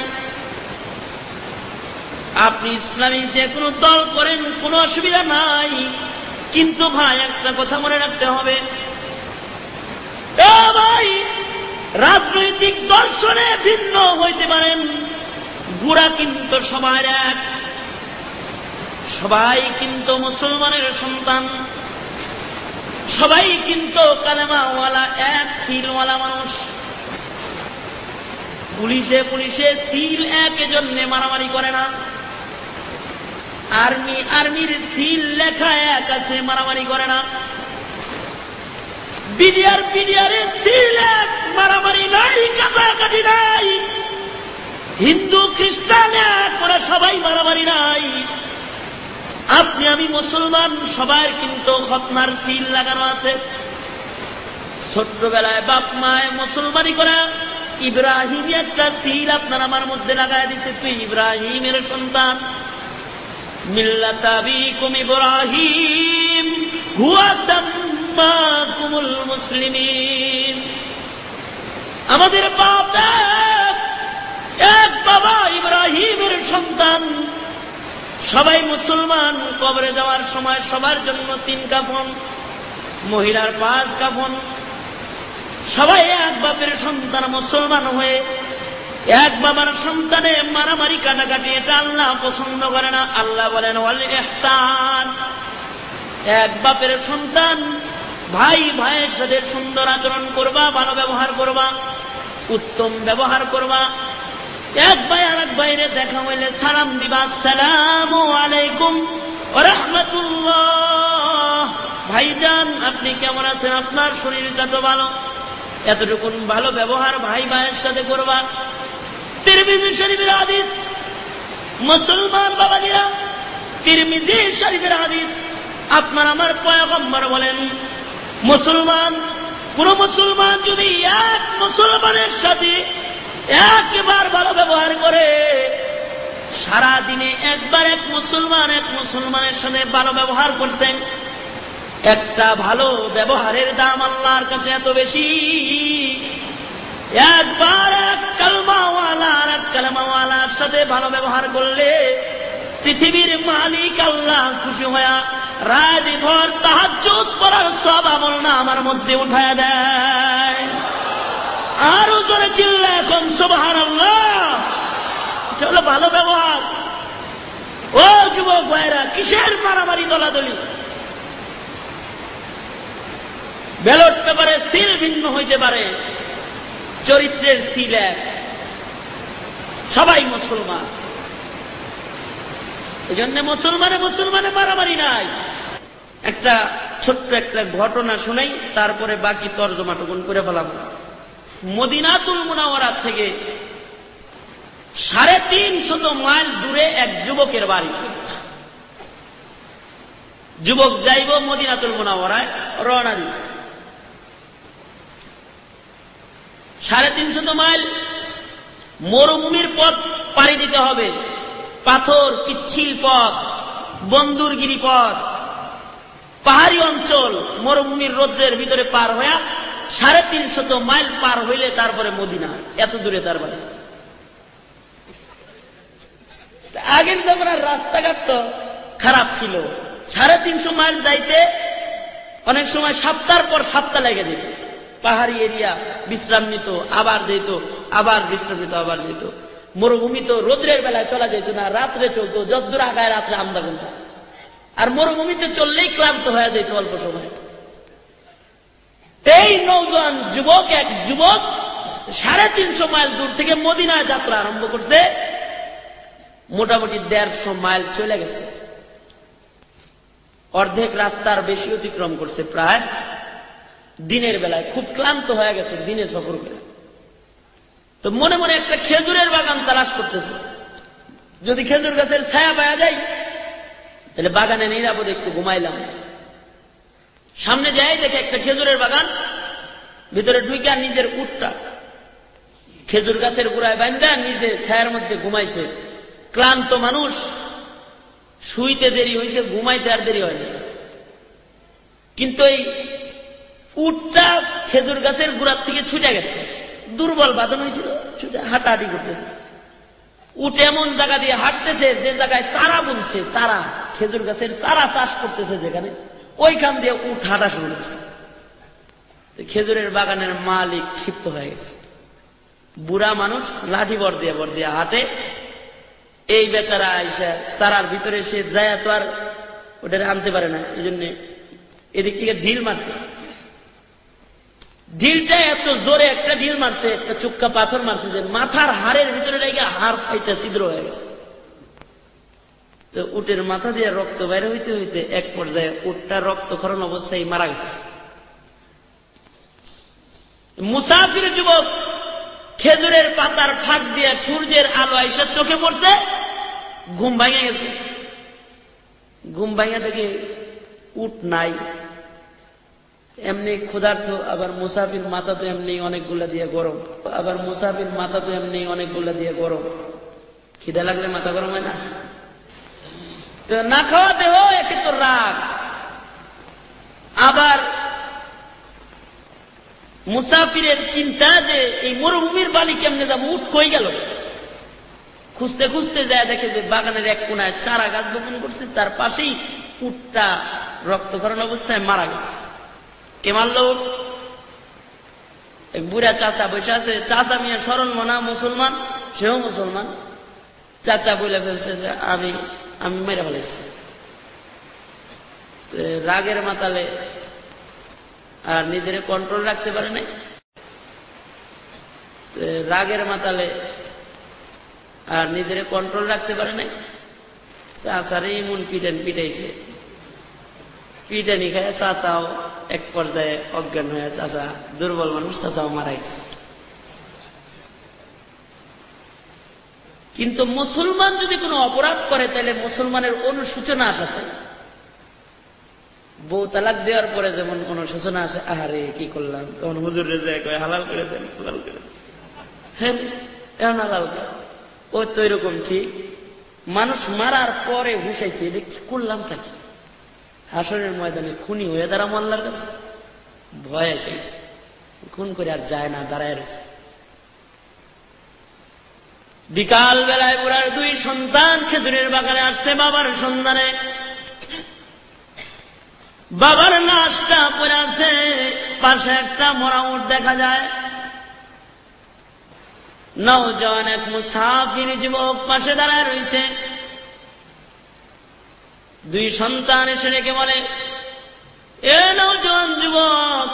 আপনি ইসলামী যে কোনো দল করেন, কোনো অসুবিধা নাই। কিন্তু ভাই, একটা কথা মনে রাখতে হবে। ভাই, রাজনৈতিক দর্শনে ভিন্ন হইতে পারেন। গুড়া কিন্তু সবার এক। সবাই কিন্তু মুসলমানের সন্তান। সবাই কিন্তু কালেমাওয়ালা, এক সিলওয়ালা মানুষ। পুলিশে পুলিশে সিল এক জন্য মারামারি করে না। আর্মি, আর্মির সিল লেখা এক আছে, মারামারি করে না। বিডিআর বিডিআর সিল এক, মারামারি নাই কাটাকাটি নাই। হিন্দু, খ্রিস্টান এক, ওরা সবাই মারামারি নাই। আপনি, আমি মুসলমান, সবার কিন্তু খতনার সিল লাগানো আছে। ছোট্টবেলায় বাপ মায় মুসলমানি করা, ইব্রাহিম একটা সিল আপনার আমার মধ্যে লাগাই দিছে। তুই ইব্রাহিমের সন্তান। মিল্লাতাবিকুম ইব্রাহিম, হুয়া সাম্মাকুমুল আমাদের বাপ এক বাবা ইব্রাহিমের সন্তান। সবাই মুসলমান, কবরে যাওয়ার সময় সবার জন্য তিন কাফন, মহিলার পাঁচ কাফন। সবাই এক বাপের সন্তান, মুসলমান হয়ে এক বাবার সন্তানে মারামারি কাটাকাটি, এটা আল্লাহ পছন্দ করে না। আল্লাহ বলেন এহসান এক বাপের সন্তান, ভাই ভাইয়ের সাথে সুন্দর আচরণ করবা, ভালো ব্যবহার করবা, উত্তম ব্যবহার করবা। এক ভাই আর এক বাইরে দেখা হইলে, সালাম দিবা সালাম আলাইকুম রহমতুল্লাহ। ভাইজান, আপনি কেমন আছেন? আপনার শরীরটা তো ভালো। এতটুকুন ভালো ব্যবহার ভাই ভাইয়ের সাথে করবা। তিরমিজি শরীফের আদিস মুসলমান বাবাজিরা, তিরমিজি শরীফের আদিস আপনার আমার পয়গম্বর বলেন, মুসলমান, কোন মুসলমান যদি এক মুসলমানের সাথে একবার ভালো ব্যবহার করে সারা দিনে একবার এক মুসলমান, এক মুসলমানের সাথে ভালো ব্যবহার করছেন। একটা ভালো ব্যবহারের দাম আল্লাহর কাছে এত বেশি। একবার এক কালমাওয়ালা আর এক কালমাওয়ালার সাথে ভালো ব্যবহার করলে পৃথিবীর মালিক আল্লাহ খুশি হয়া রাত ভর তাহাজ্জুদ পড়ার সব আমল না আমার মধ্যে উঠায় দেয়। আরও জোরে চিল্লা এখন আল্লাহ এটা হলো ভালো ব্যবহার। ও যুবক ভাইরা কিসের মারামারি দলাদলি? ব্যালট পেপারে সিল ভিন্ন হইতে পারে, চরিত্রের সিল এক। সবাই মুসলমান। এই জন্য মুসলমানে মুসলমানে মারামারি নাই। একটা ছোট্ট একটা ঘটনা শুনেই তারপরে বাকি তর্জমাটুকুন করে ফেলাম মদিনাতুল মুনাওয়ারা থেকে সাড়ে তিন শত মাইল দূরে এক যুবকের বাড়ি। যুবক যাইব মদিনাতুল মুনাওয়ারায়, রওনা দিছে। সাড়ে তিনশত মাইল মরুভূমির পথ পাড়ি দিতে হবে। পাথর পিচ্ছিল পথ বন্দুরগিরি পথ। পাহাড়ি অঞ্চল মরুভূমির রৌদ্রের ভিতরে পার হইয়া সাড়ে তিনশত মাইল পার হইলে তারপরে মদিনা। এত দূরে তার বাড়ি আগের জমানার রাস্তাঘাট তো খারাপ ছিল। সাড়ে তিনশো মাইল যাইতে অনেক সময় সপ্তাহ পর সপ্তাহ লেগে যেত। পাহাড়ি এরিয়া, বিশ্রাম নিত, আবার যেত, আবার বিশ্রাম নিত, আবার যেত। মরুভূমি তো রোদ্রের বেলায় চলা যেত না, রাত্রে চলতো যদ্দূর আগায় রাত্রে আমদা ঘণ্টা। আর মরুভূমিতে চললেই ক্লান্ত হয়ে যেত অল্প সময়। এই নৌজওয়ান যুবক, এক যুবক সাড়ে তিনশো মাইল দূর থেকে মদিনায় যাত্রা আরম্ভ করছে। মোটামুটি দেড়শো মাইল চলে গেছে। অর্ধেক রাস্তার বেশি অতিক্রম করছে প্রায়। দিনের বেলায় খুব ক্লান্ত হয়ে গেছে দিনে সফর করে। তো মনে মনে একটা খেজুরের বাগান তালাশ করতেছে। যদি খেজুর গাছের ছায়া পাওয়া যায়, তাহলে বাগানে নিরাপদে একটু ঘুমাইলাম। সামনে যাই, দেখে একটা খেজুরের বাগান, ভিতরে ঢুকে আর নিজের উটটা। খেজুর গাছের গোড়ায় বান্ধা নিজে ছায়ার মধ্যে ঘুমাইছে। ক্লান্ত মানুষ, শুইতে দেরি হয়েছে ঘুমাইতে আর দেরি হয়নি। কিন্তু এই উটটা খেজুর গাছের গোড়ার থেকে ছুটে গেছে। দুর্বল বাদন হয়েছিল ছুটে হাঁটাহাঁটি করতেছে। উট এমন জায়গা দিয়ে হাঁটতেছে, যে জায়গায় চারা বুনছে, চারা, খেজুর গাছের চারা চাষ করতেছে যেখানে। ওইখান দিয়ে উঠ, হাঁটা শুরু করছে। খেজুরের বাগানের মালিক ক্ষিপ্ত হয়ে গেছে। বুড়া মানুষ লাঠি বর দিয়ে বর দিয়ে হাঁটে। এই বেচারা আইসা চারার ভিতরে সে যায় তো আর ওটা আনতে পারে না। এই জন্য এদিক থেকে ঢিল মারতেছে। ঢিলটা এত জোরে একটা ঢিল মারছে, একটা চুক্কা পাথর মারছে যে মাথার হাড়ের ভিতরে লেগে হাড় ফাইটা ছিদ্র হয়ে গেছে। তো উটের মাথা দিয়ে রক্ত বাইরে হইতে হইতে এক পর্যায়ে উটটা রক্তক্ষরণ অবস্থায় মারা গেছে। মুসাফির যুবক খেজুরের পাতার ফাঁক দিয়ে সূর্যের আলো এসে চোখে পড়ছে, ঘুম ভাঙে গেছে। ঘুম ভাঙে দেখে উঠ নাই। এমনি ক্ষুধার্থ আবার মুসাফির মাথা তো এমনি অনেকগুলা দিয়ে গরম। আবার মুসাফির মাথা তো এমনি অনেকগুলা দিয়ে গরম। খিদা লাগলে মাথা গরম হয় না? না খাওয়া দেহ, একে তো রাগ। আবার মুসাফিরের চিন্তা যে এই মরুভূমির বালি কেমনে যাব, উঠ কই গেল? খুঁজতে খুঁজতে যায় দেখে যে বাগানের এক কোনায় চারা গাছ বপন করছে, তার পাশেই উটটা রক্তকরণ অবস্থায় মারা গেছে। কে মারল উঠ বুড়া চাচা বসে আছে, চাচা মিয়া সরল মনা, মুসলমান? সেও মুসলমান। চাচা বলে ফেলছে যে, আমি আমি মেরে ফেলেছি রাগের মাতালে আর নিজের কন্ট্রোল রাখতে পারে নাই। রাগের মাতালে আর নিজের কন্ট্রোল রাখতে পারে নাই। চাষারে ইমন পিটান পিটাইছে। পিটানি খায় চাষাও এক পর্যায়ে অজ্ঞান হয়ে চাষা দুর্বল মানুষ চাষাও মারা গেছে। কিন্তু মুসলমান যদি কোনো অপরাধ করে, তাহলে মুসলমানের অনুসূচনা আসা চাই। বউ তালাক দেওয়ার পরে যেমন অনুশোচনা আসে, আহারে, কি করলাম? তখন হুজুর রেজে কয়ে, হালাল করে দেন, হালাল করে হ্যাঁ এখন হালাল ও তো এরকম ঠিক। মানুষ মারার পরে হুসাইছে এটা কি করলাম তাকে হাসনের ময়দানে খুনি হয়ে দাঁড়া মাল্লার কাছে? ভয় এসেছে খুন করে আর যায় না, দাঁড়ায় রয়েছে। বিকাল বেলায় বুড়ার দুই সন্তান খেজুরের বাগানে আসছে বাবার সন্ধানে। বাবার লাশটা পড়ে আছে, পাশে একটা মরাউট দেখা যায়। নওজওয়ান এক মুসাফির যুবক পাশে দাঁড়ায় রয়েছে। দুই সন্তান এসে রেখে বলে, এ নওজওয়ান যুবক,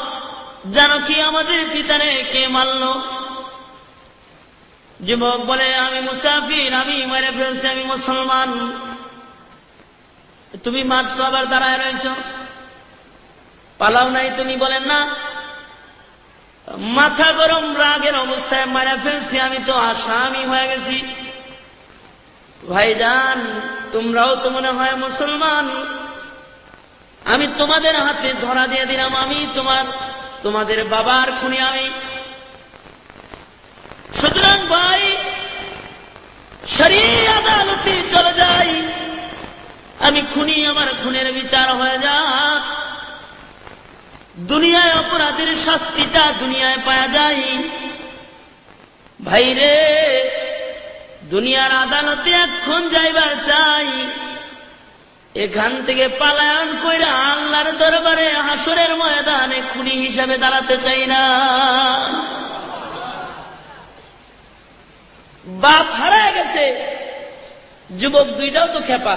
জানো কি আমাদের পিতারে কে মারল? যুবক বলে, আমি মুসাফির, আমি মেরে ফেলছি, আমি মুসলমান। তুমি মারছো, আবার দাঁড়ায় রয়েছ। পালাও নাই, তুমি বলেন না। মাথা গরম, রাগের অবস্থায় মারা ফেলছি, আমি তো আসামি হয়ে গেছি। ভাইজান, তোমরাও তো মনে হয় মুসলমান। আমি তোমাদের হাতে ধরা দিয়ে দিলাম, আমি তোমার, তোমাদের বাবার খুনি আমি। সুতরাং ভাই, শরীর আদালতে চলে যাই। আমি খুনি, আমার খুনের বিচার হয়ে যা দুনিয়ায় অপরাধের শাস্তিটা দুনিয়ায় পাওয়া যায়। ভাইরে দুনিয়ার আদালতে এখন যাইবার চাই। এখান থেকে পালায়ন কইরা আল্লাহর দরবারে হাসরের ময়দানে খুনি হিসাবে দাঁড়াতে চাই না। বাপ হারায় গেছে। যুবক দুইটাও তো খেপা।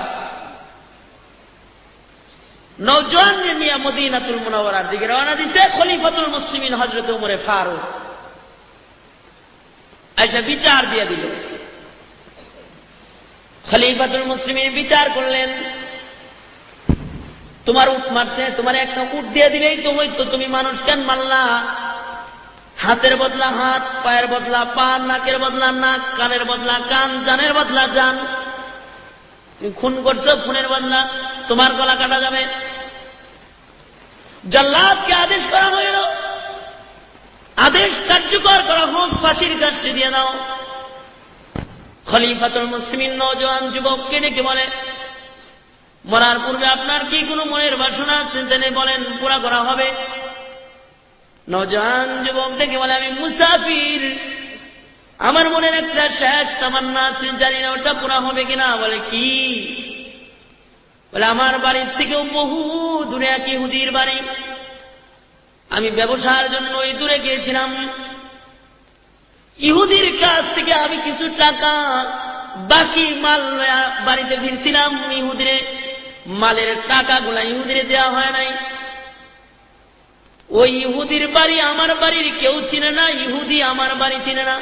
নৌজওয়ানকে নিয়ে মদিনাতুল মুনাওয়ারার দিকে রওনা দিছে খলিফাতুল মুসলিমিন হজরত উমরে ফারুক। আইসা বিচার দিয়ে দিল। খলিফাতুল মুসলিমিন বিচার করলেন। তোমার উঠ মারছে, তোমার একটা উঠ দিয়ে দিলেই তো হইতো, তুমি মানুষ কেন মারলা? হাতের বদলা হাত, পায়ের বদলা পা, নাকের বদলা নাক, কানের বদলা কান, জানের বদলা জান। খুন করছ, খুনের বদলা, তোমার গলা কাটা যাবে। জল্লাদকে আদেশ করা হইল। আদেশ কার্যকর করা হোক, ফাঁসির কাজটি দিয়ে দাও। খলিফাতুল মুসলিম নজওয়ান যুবককে ডেকে বলে, মরার পূর্বে আপনার কি কোনো মনের বাসনা আছে? বলেন, পুরা করা হবে। নজওয়ান যুবক ডেকে বলে, আমি মুসাফির। আমার মনের একটা শেষ তামান্না আছে, জানি না ওটা পুরা হবে কিনা। বলে, কি? বলে, আমার বাড়ির থেকেও বহু দূরে এক ইহুদির বাড়ি। আমি ব্যবসার জন্য ওই দূরে গিয়েছিলাম। ইহুদির কাছ থেকে আমি কিছু টাকা, বাকি মাল বাড়িতে ফিরছিলাম। ইহুদিরে মালের টাকাগুলা ইহুদিরে দেওয়া হয় নাই। ওই ইহুদির বাড়ি আমার বাড়ির কেউ চিনে না, ইহুদি আমার বাড়ি চিনে না।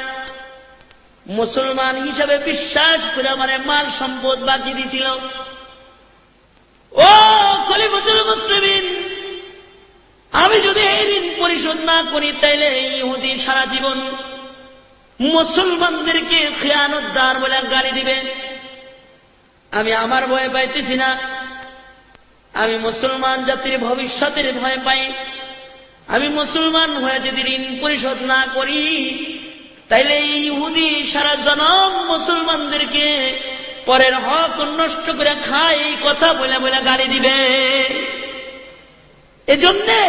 মুসলমান হিসাবে বিশ্বাস করে আমার মাল সম্পদ বাকি দিছিল। ও খলিফতুল মুসলিমিন, আমি যদি এই ঋণ পরিশোধ না করি, তাইলে ইহুদি সারা জীবন মুসলমানদেরকে খেয়ানতদার বলে গালি দিবে। আমি আমার ভয় পাইতেছি না। আমি মুসলমান জাতির ভবিষ্যতের ভয় পাই। আমি মুসলমান হয়ে যদি ঋণ পরিশোধ না করি, তাইলে ইহুদি সারা জনম মুসলমানদেরকে পরের হক নষ্ট করে খায় এই কথা বলে বলে গালি দিবে। এজন্যে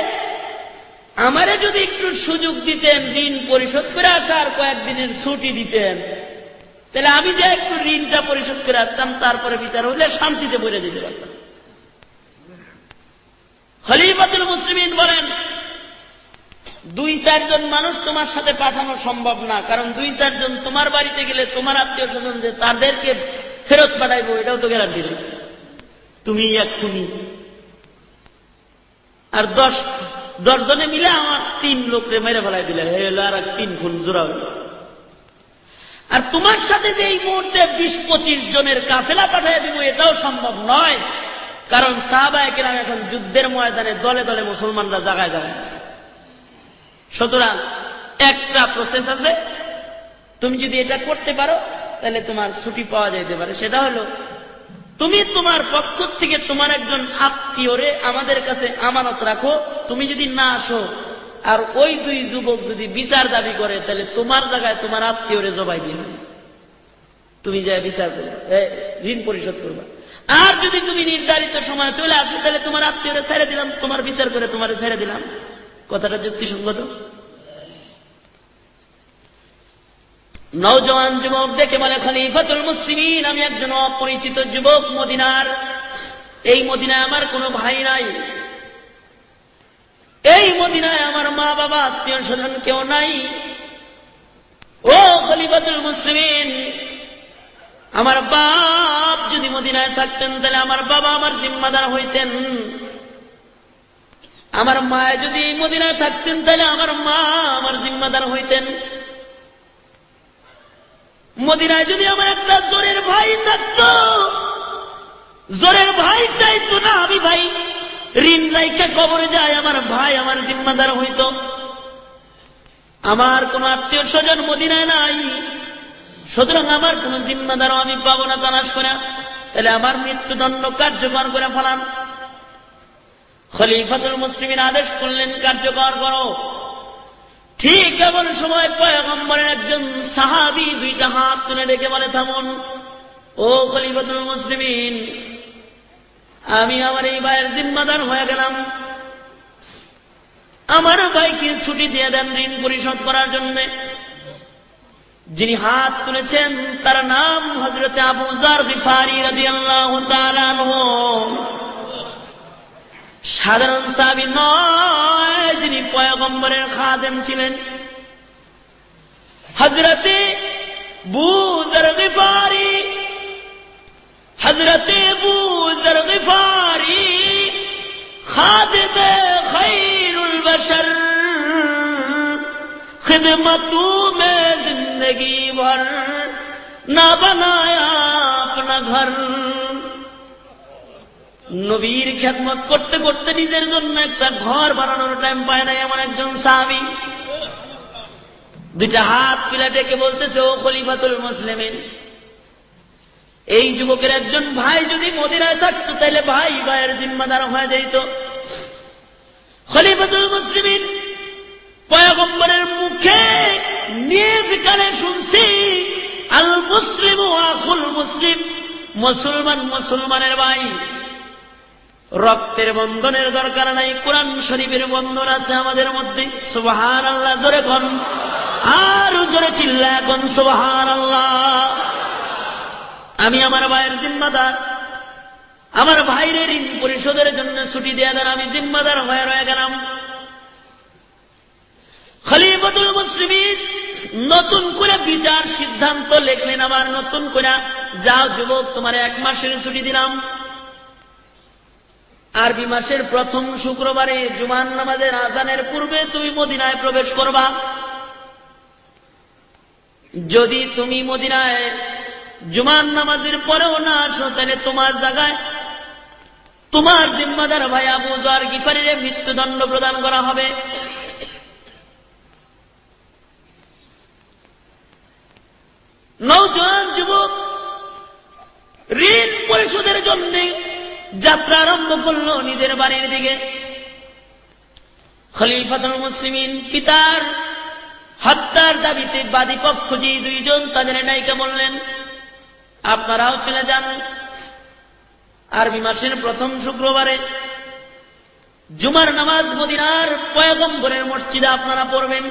আমারে যদি একটু সুযোগ দিতেন, ঋণ পরিশোধ করে আসার কয়েকদিনের ছুটি দিতেন তাহলে আমি যে একটু ঋণটা পরিশোধ করে আসতাম, তারপরে বিচার হইলে শান্তিতে বলে যেতে পারতাম। খলিফাতুল মুসলিমিন বলেন দুই চারজন মানুষ তোমার সাথে পাঠানো সম্ভব না, কারণ দুই চারজন তোমার বাড়িতে গেলে তোমার আত্মীয় স্বজন যে তাদেরকে ফেরত পাঠাইবো, এটাও তো গ্যারান্টি নেই। তুমি এক্ষুনি। আর দশ, দশজনে মিলে আমার তিন লোকরে মেরে ফেলাই দিলে হলো আর তিন খুন জোড়া হইল আর তোমার সাথে যে এই মুহূর্তে বিশ পঁচিশ জনের কাফেলা পাঠাই দিব, এটাও সম্ভব নয়। কারণ সাহাবায় কিরাম এখন যুদ্ধের ময়দানে দলে দলে মুসলমানরা জাগায় জাগায় আছে। সুতরাং একটা প্রসেস আছে। তুমি যদি এটা করতে পারো, তাহলে তোমার ছুটি পাওয়া যাইতে পারে। সেটা হলো, তুমি তোমার পক্ষ থেকে তোমার একজন আত্মীয়রে আমাদের কাছে আমানত রাখো। তুমি যদি না আসো, আর ওই দুই যুবক যদি বিচার দাবি করে, তাহলে তোমার জায়গায় তোমার আত্মীয়রে জবাই দিন। তুমি যাই বিচার করবে ঋণ পরিশোধ করবা। আর যদি তুমি নির্ধারিত সময় চলে আসো, তাহলে তোমার আত্মীয়রে ছেড়ে দিলাম, তোমার বিচার করে তোমার ছেড়ে দিলাম। কথাটা যুক্তিসঙ্গত? নৌজওয়ান যুবক দেখে বলে, খলিফাতুল মুসলিমিন, আমি একজন অপরিচিত যুবক মদিনার। এই মদিনায় আমার কোনো ভাই নাই। এই মদিনায় আমার মা বাবা, আত্মীয় স্বজন কেউ নাই। ও খলিফাতুল মুসলিমিন, আমার বাপ যদি মদিনায় থাকতেন, তাহলে আমার বাবা আমার জিম্মাদার হইতেন। আমার মা যদি মদিনায় থাকতেন, তাহলে আমার মা আমার জিম্মাদার হইতেন। মদিনায় যদি আমার একটা জোরের ভাই থাকত, জোরের ভাই চাইতো না আমি ভাই, ঋণ রাইকা কবরে যায়, আমার ভাই আমার জিম্মাদার হইত। আমার কোন আত্মীয় স্বজন মদিনায় নাই, সুতরাং আমার কোন জিম্মাদারও আমি পাবো না, তালাশ করে। তাহলে আমার মৃত্যুদণ্ড কার্যকর করে ফেলান। খলিফাতুল মুসলিমিন আদেশ করলেন, কার্যকর করো। ঠিক এমন সময় পয়গম্বরের একজন সাহাবি দুইটা হাত তুলে ডেকে বলে, থামুন। ও খলিফাতুল মুসলিমিন, আমি আমার এই ভাইয়ের জিম্মাদার হয়ে গেলাম। আমার ভাইকে ছুটি দিয়ে দেন ঋণ পরিশোধ করার জন্য। যিনি হাত তুলেছেন, তার নাম হজরতে আবু জার গিফারি রাদিয়াল্লাহু তাআলা সাধারণ সাবি নয় যিনি পয়গম্বরের খাদেম ছিলেন। حضرت بو زرغفاری حضرت بو زرغفاری خادم خیر البشر خدمتوں میں زندگی بھر نہ بنایا اپنا گھر নবীর খ্যাতমত করতে করতে নিজের জন্য একটা ঘর বানানোর টাইম পায় না এমন একজন সাহাবি। দুইটা হাত তুলে ডেকে বলতেছে, ও খলিফাতুল মুসলিমিন, এই যুবকের একজন ভাই যদি মদিনায় থাকতো তাহলে ভাই ভাইয়ের জিম্মাদার হয়ে যাইত। খলিফাতুল মুসলিমিন পয়গম্বরের মুখে নিজ কানে শুনছি, আল মুসলিম ও আকুল মুসলিম, মুসলমান মুসলমানের ভাই। রক্তের বন্ধনের দরকার নাই, কোরআন শরীফের বন্ধন আছে আমাদের মধ্যে সুবাহান আল্লাহ জোরে কন? আর জোরে চিল্লা এখন সুবাহান আল্লাহ আমি আমার ভাইয়ের জিম্মাদার। আমার ভাইরে ঋণ পরিশোধের জন্য ছুটি দেয়া দেন, আমি জিম্মাদার হয়ে রয়ে গেলাম। খলিফতুল মুসলিমিন নতুন করে বিচার সিদ্ধান্ত লেখলেন আবার, নতুন করে, যাও যুবক, তোমার এক মাসের ছুটি দিলাম। আরবি মাসের প্রথম শুক্রবারে জুমান নামাজের আজানের পূর্বে তুমি মদিনায় প্রবেশ করবা। যদি তুমি মদিনায় জুমান নামাজের পরেও না আসো, তাহলে তোমার জায়গায় তোমার জিম্মাদার ভাই আবু জার গিফারিরে মৃত্যুদণ্ড প্রদান করা হবে। নৌজওয়ান যুবক ঋণ পরিশোধের জন্য যাত্রা আরম্ভ করল নিজের বাড়ির দিকে। খলিফাতুল মুসলিমিন পিতার হত্যার দাবিতে বাদী পক্ষ যে দুইজন, তাদের নায়িকা বললেন, আপনারাও চলে যান আরবি মাসের প্রথম শুক্রবারে। জুমার নামাজ মদিনার পয়গম্বরের মসজিদে আপনারা পড়বেন।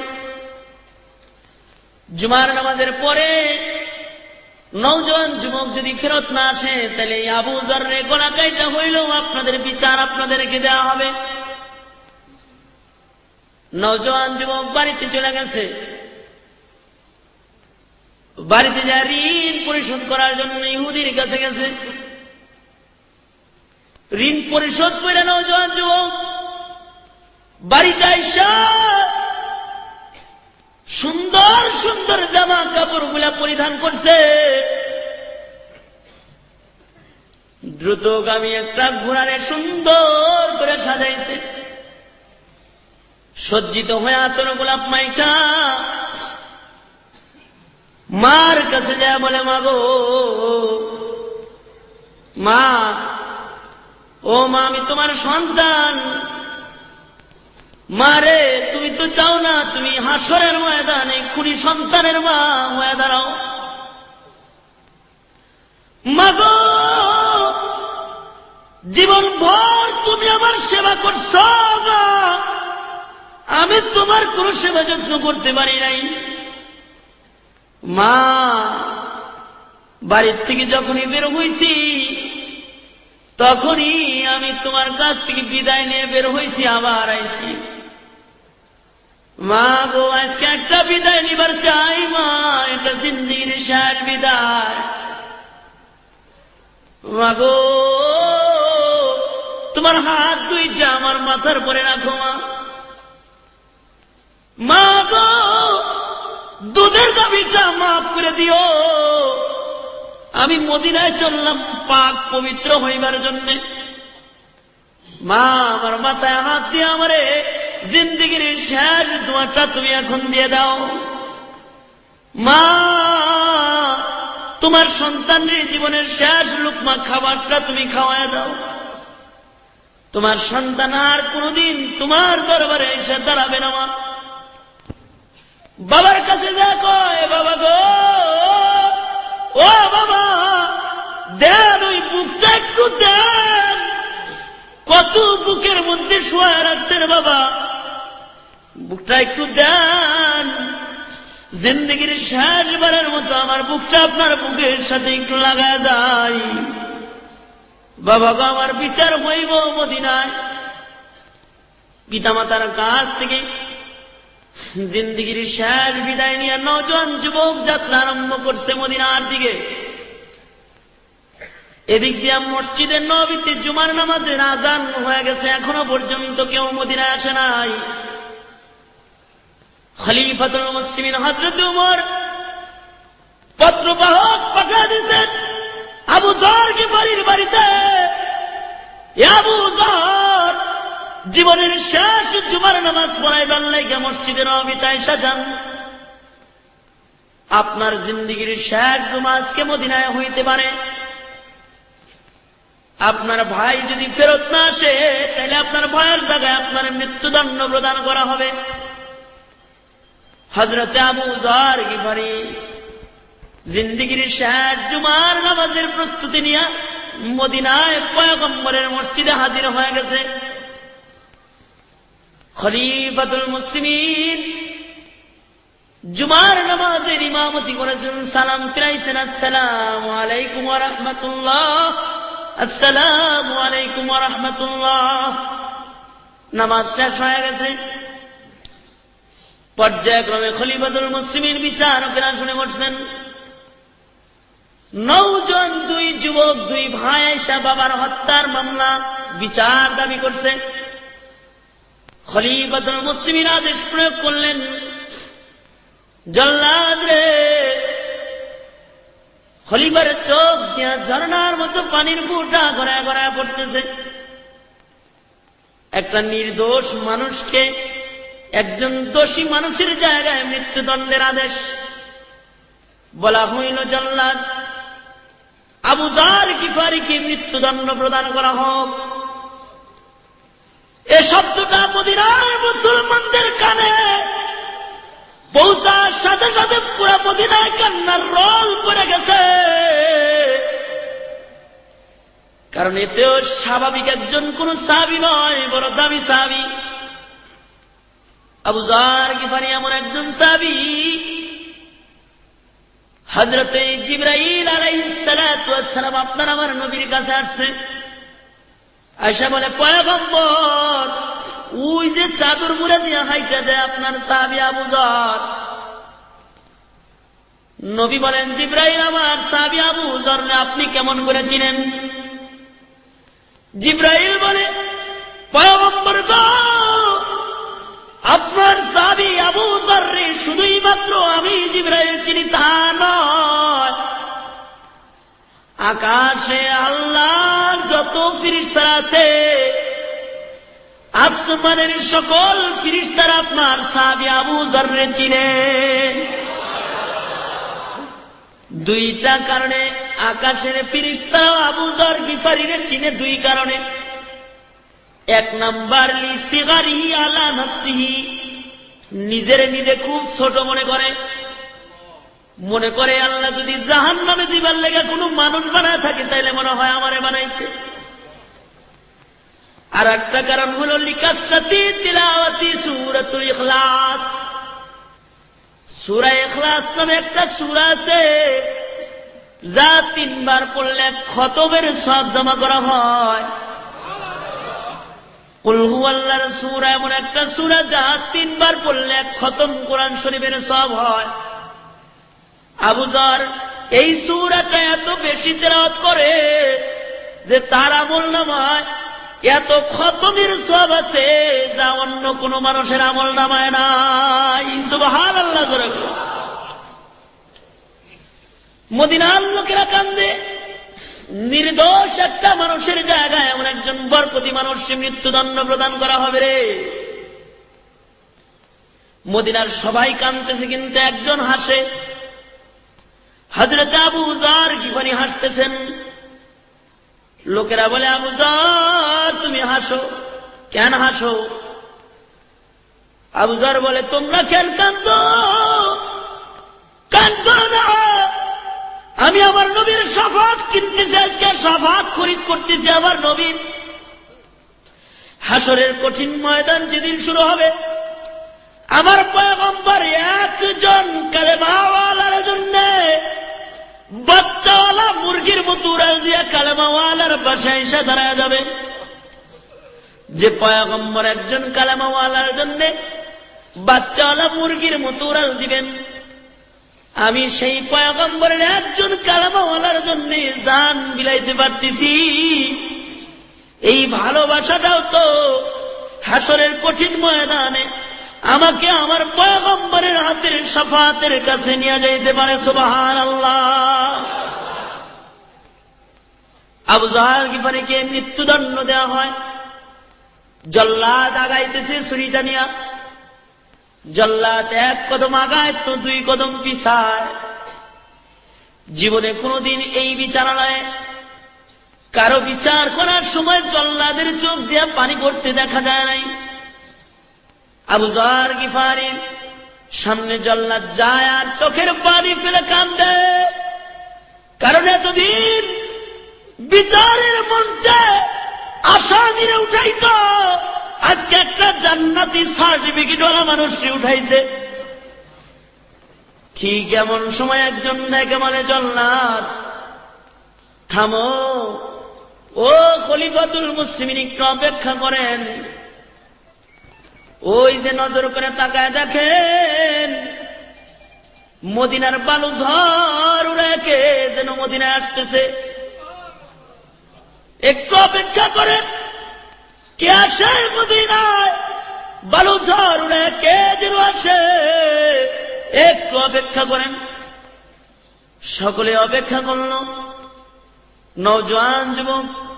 জুমার নামাজের পরে নৌজওয়ান যুবক যদি ফেরত না আসে, তাহলে আবু জর্রে গোলা কাইটা হইলেও আপনাদের বিচার আপনাদেরকে দেওয়া হবে। নৌজওয়ান যুবক বাড়িতে চলে গেছে। বাড়িতে যা ঋণ পরিশোধ করার জন্য ইহুদির কাছে গেছে। ঋণ পরিশোধ করে নৌজওয়ান যুবক বাড়িতে আইসা সুন্দর সুন্দর জামা কাপড়গুলা পরিধান করছে। দ্রুতগামী একটা ঘোড়ারে সুন্দর করে সাজাইছে। সজ্জিত হয়ে আতর গোলাপ মাইকা। মার কাছে যায় বলে, মা গো, মা, ও মা, আমি তোমার সন্তান। মারে তুমি তো চাও না তুমি হাসরের ময়দানে খুনি সন্তানের মা হয়ে দাঁড়াও। মাগো জীবন ভর তুমি আমার সেবা করছ আমি তোমার কোন সেবা যত্ন করতে পারি নাই। মা, বাড়ির থেকে যখনই বের হয়েছি তখনই আমি তোমার কাছ থেকে বিদায় নিয়ে বের হয়েছি আবার আইছি। মা গো, আজকে একটা বিদায় নিবার চাই মা এটা জিন্দির শেষ বিদায়। মা গো, তোমার হাত দুইটা আমার মাথার পরে রাখো মা। মা গো, দুধের দাবিটা মাফ করে দিও। আমি মদিনায় চললাম পাক পবিত্র হইবার জন্যে। মা, আমার মাথায় হাত দিয়ে আমারে জিন্দিগির শেষ দোয়াটা তুমি এখন দিয়ে দাও। মা, তোমার সন্তানের জীবনের শেষ লুকমা খাবারটা তুমি খাওয়ায় দাও। তোমার সন্তান আর কোনদিন তোমার দরবারে এসে দাঁড়াবে না, মা। বাবার কাছে যা কয়, বাবা গো। ও বাবা, দেন ওই বুকটা একটু দেন। কত বুকের মধ্যে শোয়া রাখছেন বাবা। বুকটা একটু দেন। জিন্দগির শেষবারের মতো আমার বুকটা আপনার বুকের সাথে একটু লাগা যায়। বাবা গো, আমার বিচার হইব মদিনায়। পিতামাতার কাছ থেকে জিন্দগির শেষ বিদায় নিয়ে নজন যুবক যাত্রা আরম্ভ করছে মদিনার দিকে। এদিক দিয়ে মসজিদের নবীতে জুমার নামাজের আজান হয়ে গেছে, এখনও পর্যন্ত কেউ মদিনায় আসে নাই। খলিফাতুল মুসলিমিন হজরত উমর পত্রবাহক পাঠা দিয়েছেন, আবু জরকে বাড়ির বাড়িতে? আবু জর জীবনের শেষ জুমার নামাজ পড়াইবার লাইগা মসজিদের অবিতায় সাজান আপনার জিন্দিগির শেষ জুমা আজকে মদিনায় হইতে পারে। আপনার ভাই যদি ফেরত না আসে, তাহলে আপনার ভয়ের জায়গায় আপনার মৃত্যুদণ্ড প্রদান করা হবে। হজরতে আবু জর গিফারি জিন্দিগির শেষ জুমার নামাজের প্রস্তুতি নিয়ে মদিনায় পয়গম্বরের মসজিদে হাজির হয়ে গেছে। খলিফাতুল মুসলিমিন জুমার নামাজের ইমামতি করেছেন। সালাম ফিরাইছেন। আসসালাম আলাইকুম রহমতুল্লাহ। আসসালাম আলাইকুম রহমতুল্লাহ। নামাজ শেষ হয়ে গেছে। পর্যায়ক্রমে খলিফাতুল মুসলিমের বিচারকেরা শুনে বসছেন। নৌজন, দুই যুবক, দুই ভাই এসা বাবার হত্যার মামলা, বিচার দাবি করছে। খলিফাতুল মুসলিমের আদেশ প্রয়োগ করলেন। জল্লাদ রে খলিফার চোখ দিয়া ঝর্ণার মতো পানির ফুটা গড়ায় গড়ায় পড়তেছে। একটা নির্দোষ মানুষকে, একজন দোষী মানুষের জায়গায় মৃত্যুদণ্ডের আদেশ বলা হইল জল্লাদ আবু জার কিফারিকে মৃত্যুদণ্ড প্রদান করা হোক। এ শব্দটা মদিনার মুসলমানদের কানে পৌঁছার সাথে সাথে পুরা মদিনায় কান্নার রল পড়ে গেছে। কারণ এতেও স্বাভাবিক একজন কোন সাবি নয়, বড় দাবি সাবি আবু জার গিফারি এমন একজন সাবি হজরতে জিব্রাইল আলাইসালাম আপনার আমার নবীর কাছে আসছে। আয়সা বলে, পয়গম্বর ওই যে চাদর মুড়ে দিয়ে হাইটা যায় আপনার সাহাবি আবু জর। নবী বলেন, জিব্রাইল আমার সাহাবি আবু জরনে আপনি কেমন করে চিনেন? জিব্রাইল বলে পয়গম্বর আপনার সাবি আবু জর্রে শুধুই মাত্র আমি জিব্রাইল চিনি, তা নয়। আকাশে আল্লাহর যত ফিরিস্তারা আছে আসমানের সকল ফিরিস্তারা আপনার সাবি আবু জর্রে চিনে। দুইটা কারণে আকাশের ফিরিস্তারাও আবু জর গিফারিরে চিনে দুই কারণে। এক নাম্বার লিসিগারি আলা নফসিহি। নিজের নিজে খুব ছোট মনে করে। মনে করে, আল্লাহ যদি জাহান নামে দিবার লেগে কোনো মানুষ বানায় থাকে, তাইলে মনে হয় আমারে বানাইছে। আর একটা কারণ হল লিকাসাতি তিলাওয়াতি সুরাতুল ইখলাস। সুরা ইখলাস নামে একটা সুরা আছে, যা তিনবার পড়লে খতমের সব জমা করা হয়। কুলহু আল্লাহর সুরা এমন একটা সুরা যা তিনবার পড়লে খতম কোরআন শরীফের সব হয়। আবুজার এই সুরাটা এত বেশি তেরাত করে যে তার আমল নামায় এত খতমের সব আছে, যা অন্য কোন মানুষের আমল নামায় নাই। সুবহান আল্লাহ মদিনার লোকেরা কান্দে। নির্দোষ একটা মানুষের জায়গায় এমন একজন বরপতি মানুষকে মৃত্যুদণ্ড প্রদান করা হবে রে। মদিনার সবাই কানতেছে কিন্তু একজন হাসে। হাজরতে আবু জার কিফানি হাসতেছেন? লোকেরা বলে, আবু জার তুমি হাসো। কেন হাসো? আবুজার বলে, তোমরা কেন কান্দ কান্দ না। আমি আমার নবীর সাফাত কিনতেছি, আজকে সাফাত খরিদ করতেছি আমার নবীর। হাসরের কঠিন ময়দান যেদিন শুরু হবে, আমার পয়গম্বর একজন কালেমাওয়ালার জন্য বাচ্চাওয়ালা মুরগির মতো উড়াল দিয়া কালেমাওয়ালার বাসায় এসে দাঁড়ায় যাবে। যে পয়গম্বর একজন কালেমাওয়ালার জন্য বাচ্চাওয়ালা মুরগির মতো উড়াল দিবেন। আমি সেই পয়াগম্বরের একজন কালামাওয়ালার জন্যে জান বিলাইতে পারতেছি। এই ভালোবাসাটাও তো হাসরের কঠিন ময়দানে আমাকে আমার পয়গম্বরের হাতের সাফাতের কাছে নিয়ে যাইতে পারে সুবাহান আল্লাহ আবু জাহার গিফারিকে মৃত্যুদণ্ড দেওয়া হয়। জল্লাদ আগাইতেছে ছুরিটা নিয়া। জল্লাদ এক কদম আগায় তো দুই কদম পিছায়। জীবনে কোনদিন এই বিচারালয়ে কারও বিচার করার সময় জল্লাদের চোখ দিয়ে পানি পড়তে দেখা যায় নাই। আবু জার গিফারির সামনে জল্লাদ যায় আর চোখের পানি ফেলে কান্দে কারণ এতদিন বিচারের মঞ্চে আসামিরে উঠাইত। আজকে একটা জান্নাতি সার্টিফিকেট সার্টিফিকেটওয়ালা মানুষকে উঠাইছে। ঠিক এমন সময় একজন দেখে মানে জল্লাদ, থামো। ও খলিফাতুল মুসলিমিন, একটু অপেক্ষা করেন। ওই যে নজর করে তাকায় দেখেন, মদিনার বালু ঝড় উড়েকে যেন মদিনায় আসতেছে। একটু অপেক্ষা করেন, কে আসে মদিনায়? বালু ঝড় উড়ে কে যেন আসে। একটু অপেক্ষা করেন। সকলে অপেক্ষা করল। নৌজওয়ান যুবক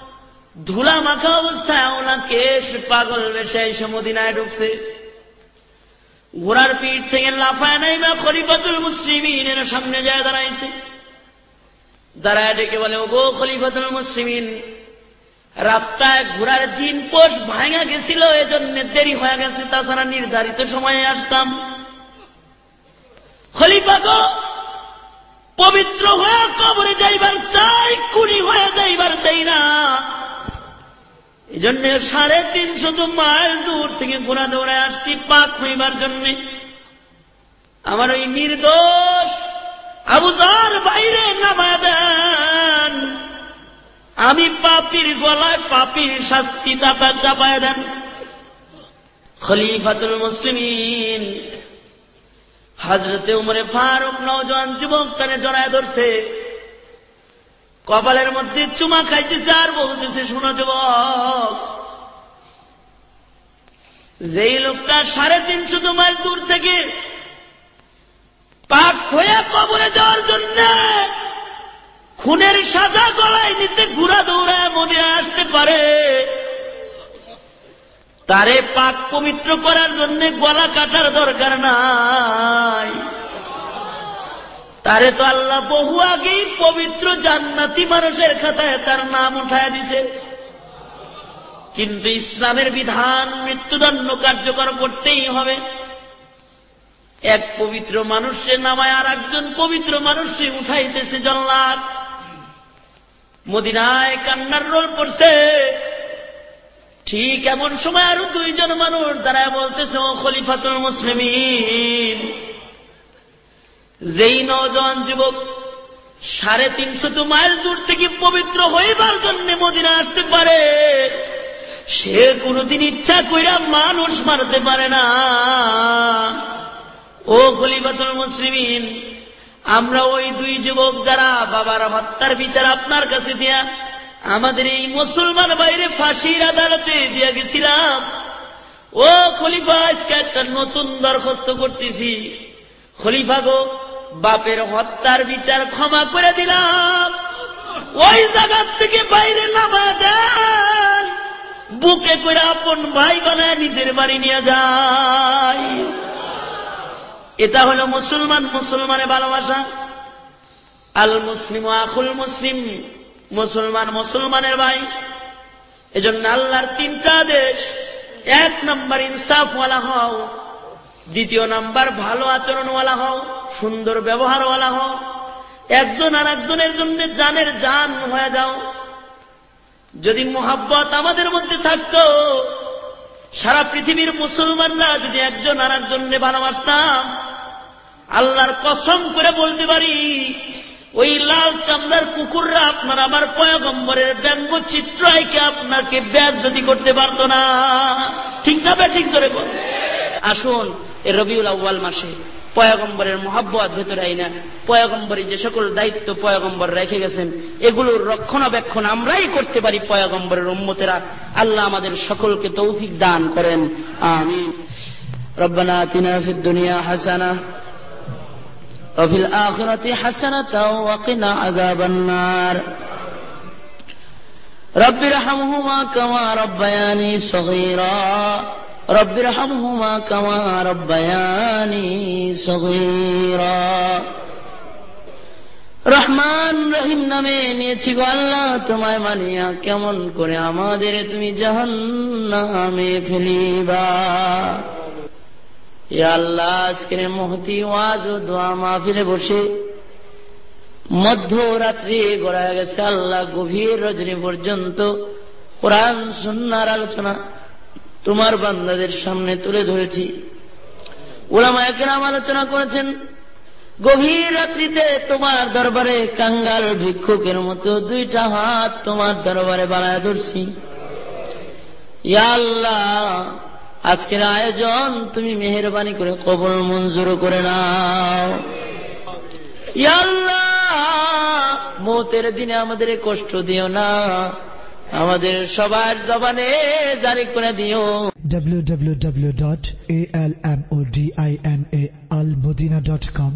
ধুলা মাখা অবস্থায় ওনা কেশ পাগল বেশে এসে মদিনায় ঢুকছে। ঘোড়ার পিঠ থেকে লাফায় নাই বা খলিফাতুল মুসলিমিনের সামনে যায় দাঁড়াইছে। দাঁড়ায় ডেকে বলে ও গো খলিফাতুল মুসলিমিন, রাস্তায় ঘোড়ার জিন পোষ ভাঙা গেছিল, এজন্য দেরি হয়ে গেছে, তাছাড়া নির্ধারিত সময়ে আসতাম। খলিফা গো, পবিত্র হয়ে কবরে যাইবার চাই কুড়ি হয়ে যাইবার চাই না। এই জন্য সাড়ে তিনশত মাইল দূর থেকে ঘোড়া দৌড়ায় আসছি পাক হইবার জন্য। আমার ওই নির্দোষ আবুজার বাইরে নামা আমি পাপির গলায় পাপির শাস্তি দাতা চাপায় দেন। খলিফাতুল মুসলিমিন হাজরতে উমরে ফারুক নওজোয়ান যুবক তানে জড়ায় ধরছে। কপালের মধ্যে চুমা খাইতেছে আর বলতেছে, শোনো যুবক, যেই লোকটা সাড়ে তিনশো মাইল দূর থেকে পাক হয়ে কবরে যাওয়ার জন্য খুনের সাজা গলায় নিতে ঘুরা দৌড়ায় মদিনা আসতে পারে, তারে পাক পবিত্র করার জন্য গলা কাটার দরকার নাই। তারে তো আল্লাহ বহু আগেই পবিত্র জান্নাতি মানুষের খাতায় তার নাম উঠায় দিছে। কিন্তু ইসলামের বিধান মৃত্যুদণ্ড কার্যকর করতেই হবে। এক পবিত্র মানুষের নামায় আর একজন পবিত্র মানুষে উঠাইতেছে জল্লাদ। মদিনায় কান্নার রোল পড়ছে। ঠিক এমন সময় আরও দুইজন মানুষ দাঁড়ায় বলতেছে, ও খলিফাতুল মুসলিমিন যেই নজওয়ান যুবক, সাড়ে তিনশত মাইল দূর থেকে পবিত্র হইবার জন্য মদিনা আসতে পারে। সে কোনদিন ইচ্ছা কইরা মানুষ মারতে পারে না। ও খলিফাতুল মুসলিমিন, আমরা ওই দুই যুবক যারা বাবার হত্যার বিচার আপনার কাছে দিয়া আমাদের এই মুসলমান বাইরে ফাঁসির আদালতে দিয়া গেছিলাম। ও খলিফা, আজকে একটা নতুন দরখাস্ত করতেছি। খলিফা গো বাপের হত্যার বিচার ক্ষমা করে দিলাম। ওই জায়গার থেকে বাইরে নামা দেন বুকে করে আপন ভাই বানায় নিজের বাড়ি নিয়ে যায়। এটা হলো মুসলমান মুসলমানের ভালোবাসা। আল মুসলিম আখুল মুসলিম, মুসলমান মুসলমানের ভাই। এজন্য আল্লাহর তিনটা দেশ এক নম্বর, ইনসাফওয়ালা হও। দ্বিতীয় নাম্বার, ভালো আচরণওয়ালা হও, সুন্দর ব্যবহারওয়ালা হও। একজন আর একজনের জন্য জানের জান হয়ে যাও। যদি মোহাব্বত আমাদের মধ্যে থাকত, সারা পৃথিবীর মুসলমানরা যদি একজন আর একজনকে ভালোবাসতাম, আল্লাহর কসম করে বলতে পারি, ওই লাল চামড়ার কুকুররা আপনার আমার পয়গম্বরের ব্যঙ্গ চিত্র আইকে আপনাকে ব্যাস যদি করতে পারত না। ঠিক না বে ঠিক ধরে আসুন এ রবিউল আউ্বাল মাসে পয়গম্বরের মহাব্বত ভেতরে আইনা পয়গম্বরী যে সকল দায়িত্ব পয়গম্বর রেখে গেছেন এগুলোর রক্ষণাবেক্ষণ আমরাই করতে পারি পয়গম্বরের উম্মতেরা আল্লাহ আমাদের সকলকে তৌফিক দান করেন আমি ربنا آتنا في الدنيا حسنة وفي الآخرة حسنة وقنا عذاب النار رب ارحمهما كما ربياني صغيرا رب ارحمهما كما ربياني صغيرا রহমান রহিম নামে নিয়েছি গো আল্লাহ তোমায় মানিয়া কেমন করে আমাদের তুমি জাহান নামে ফেলিবা আল্লাহ আজকের মহতি ওয়াজ ও দোয়া মাহফিলে বসে মধ্যরাত্রি গড়ায় গেছে আল্লাহ গভীর রজনী পর্যন্ত কোরআন সুন্নার আলোচনা তোমার বান্দাদের সামনে তুলে ধরেছি। ওলামা একরাম আলোচনা করেছেন, গভীর রাত্রিতে তোমার দরবারে কাঙ্গাল ভিক্ষুকের মতো দুইটা হাত তোমার দরবারে বানায় ধরছি। আল্লাহ, আজকের আয়োজন তুমি মেহরবানি করে কবল মঞ্জুর করে নাও। আল্লাহ, মতের দিনে আমাদের কষ্ট দিও না। আমাদের সবার জবানে জারি করে দিও। W W W dot A L M O D I M A Al Madina dot com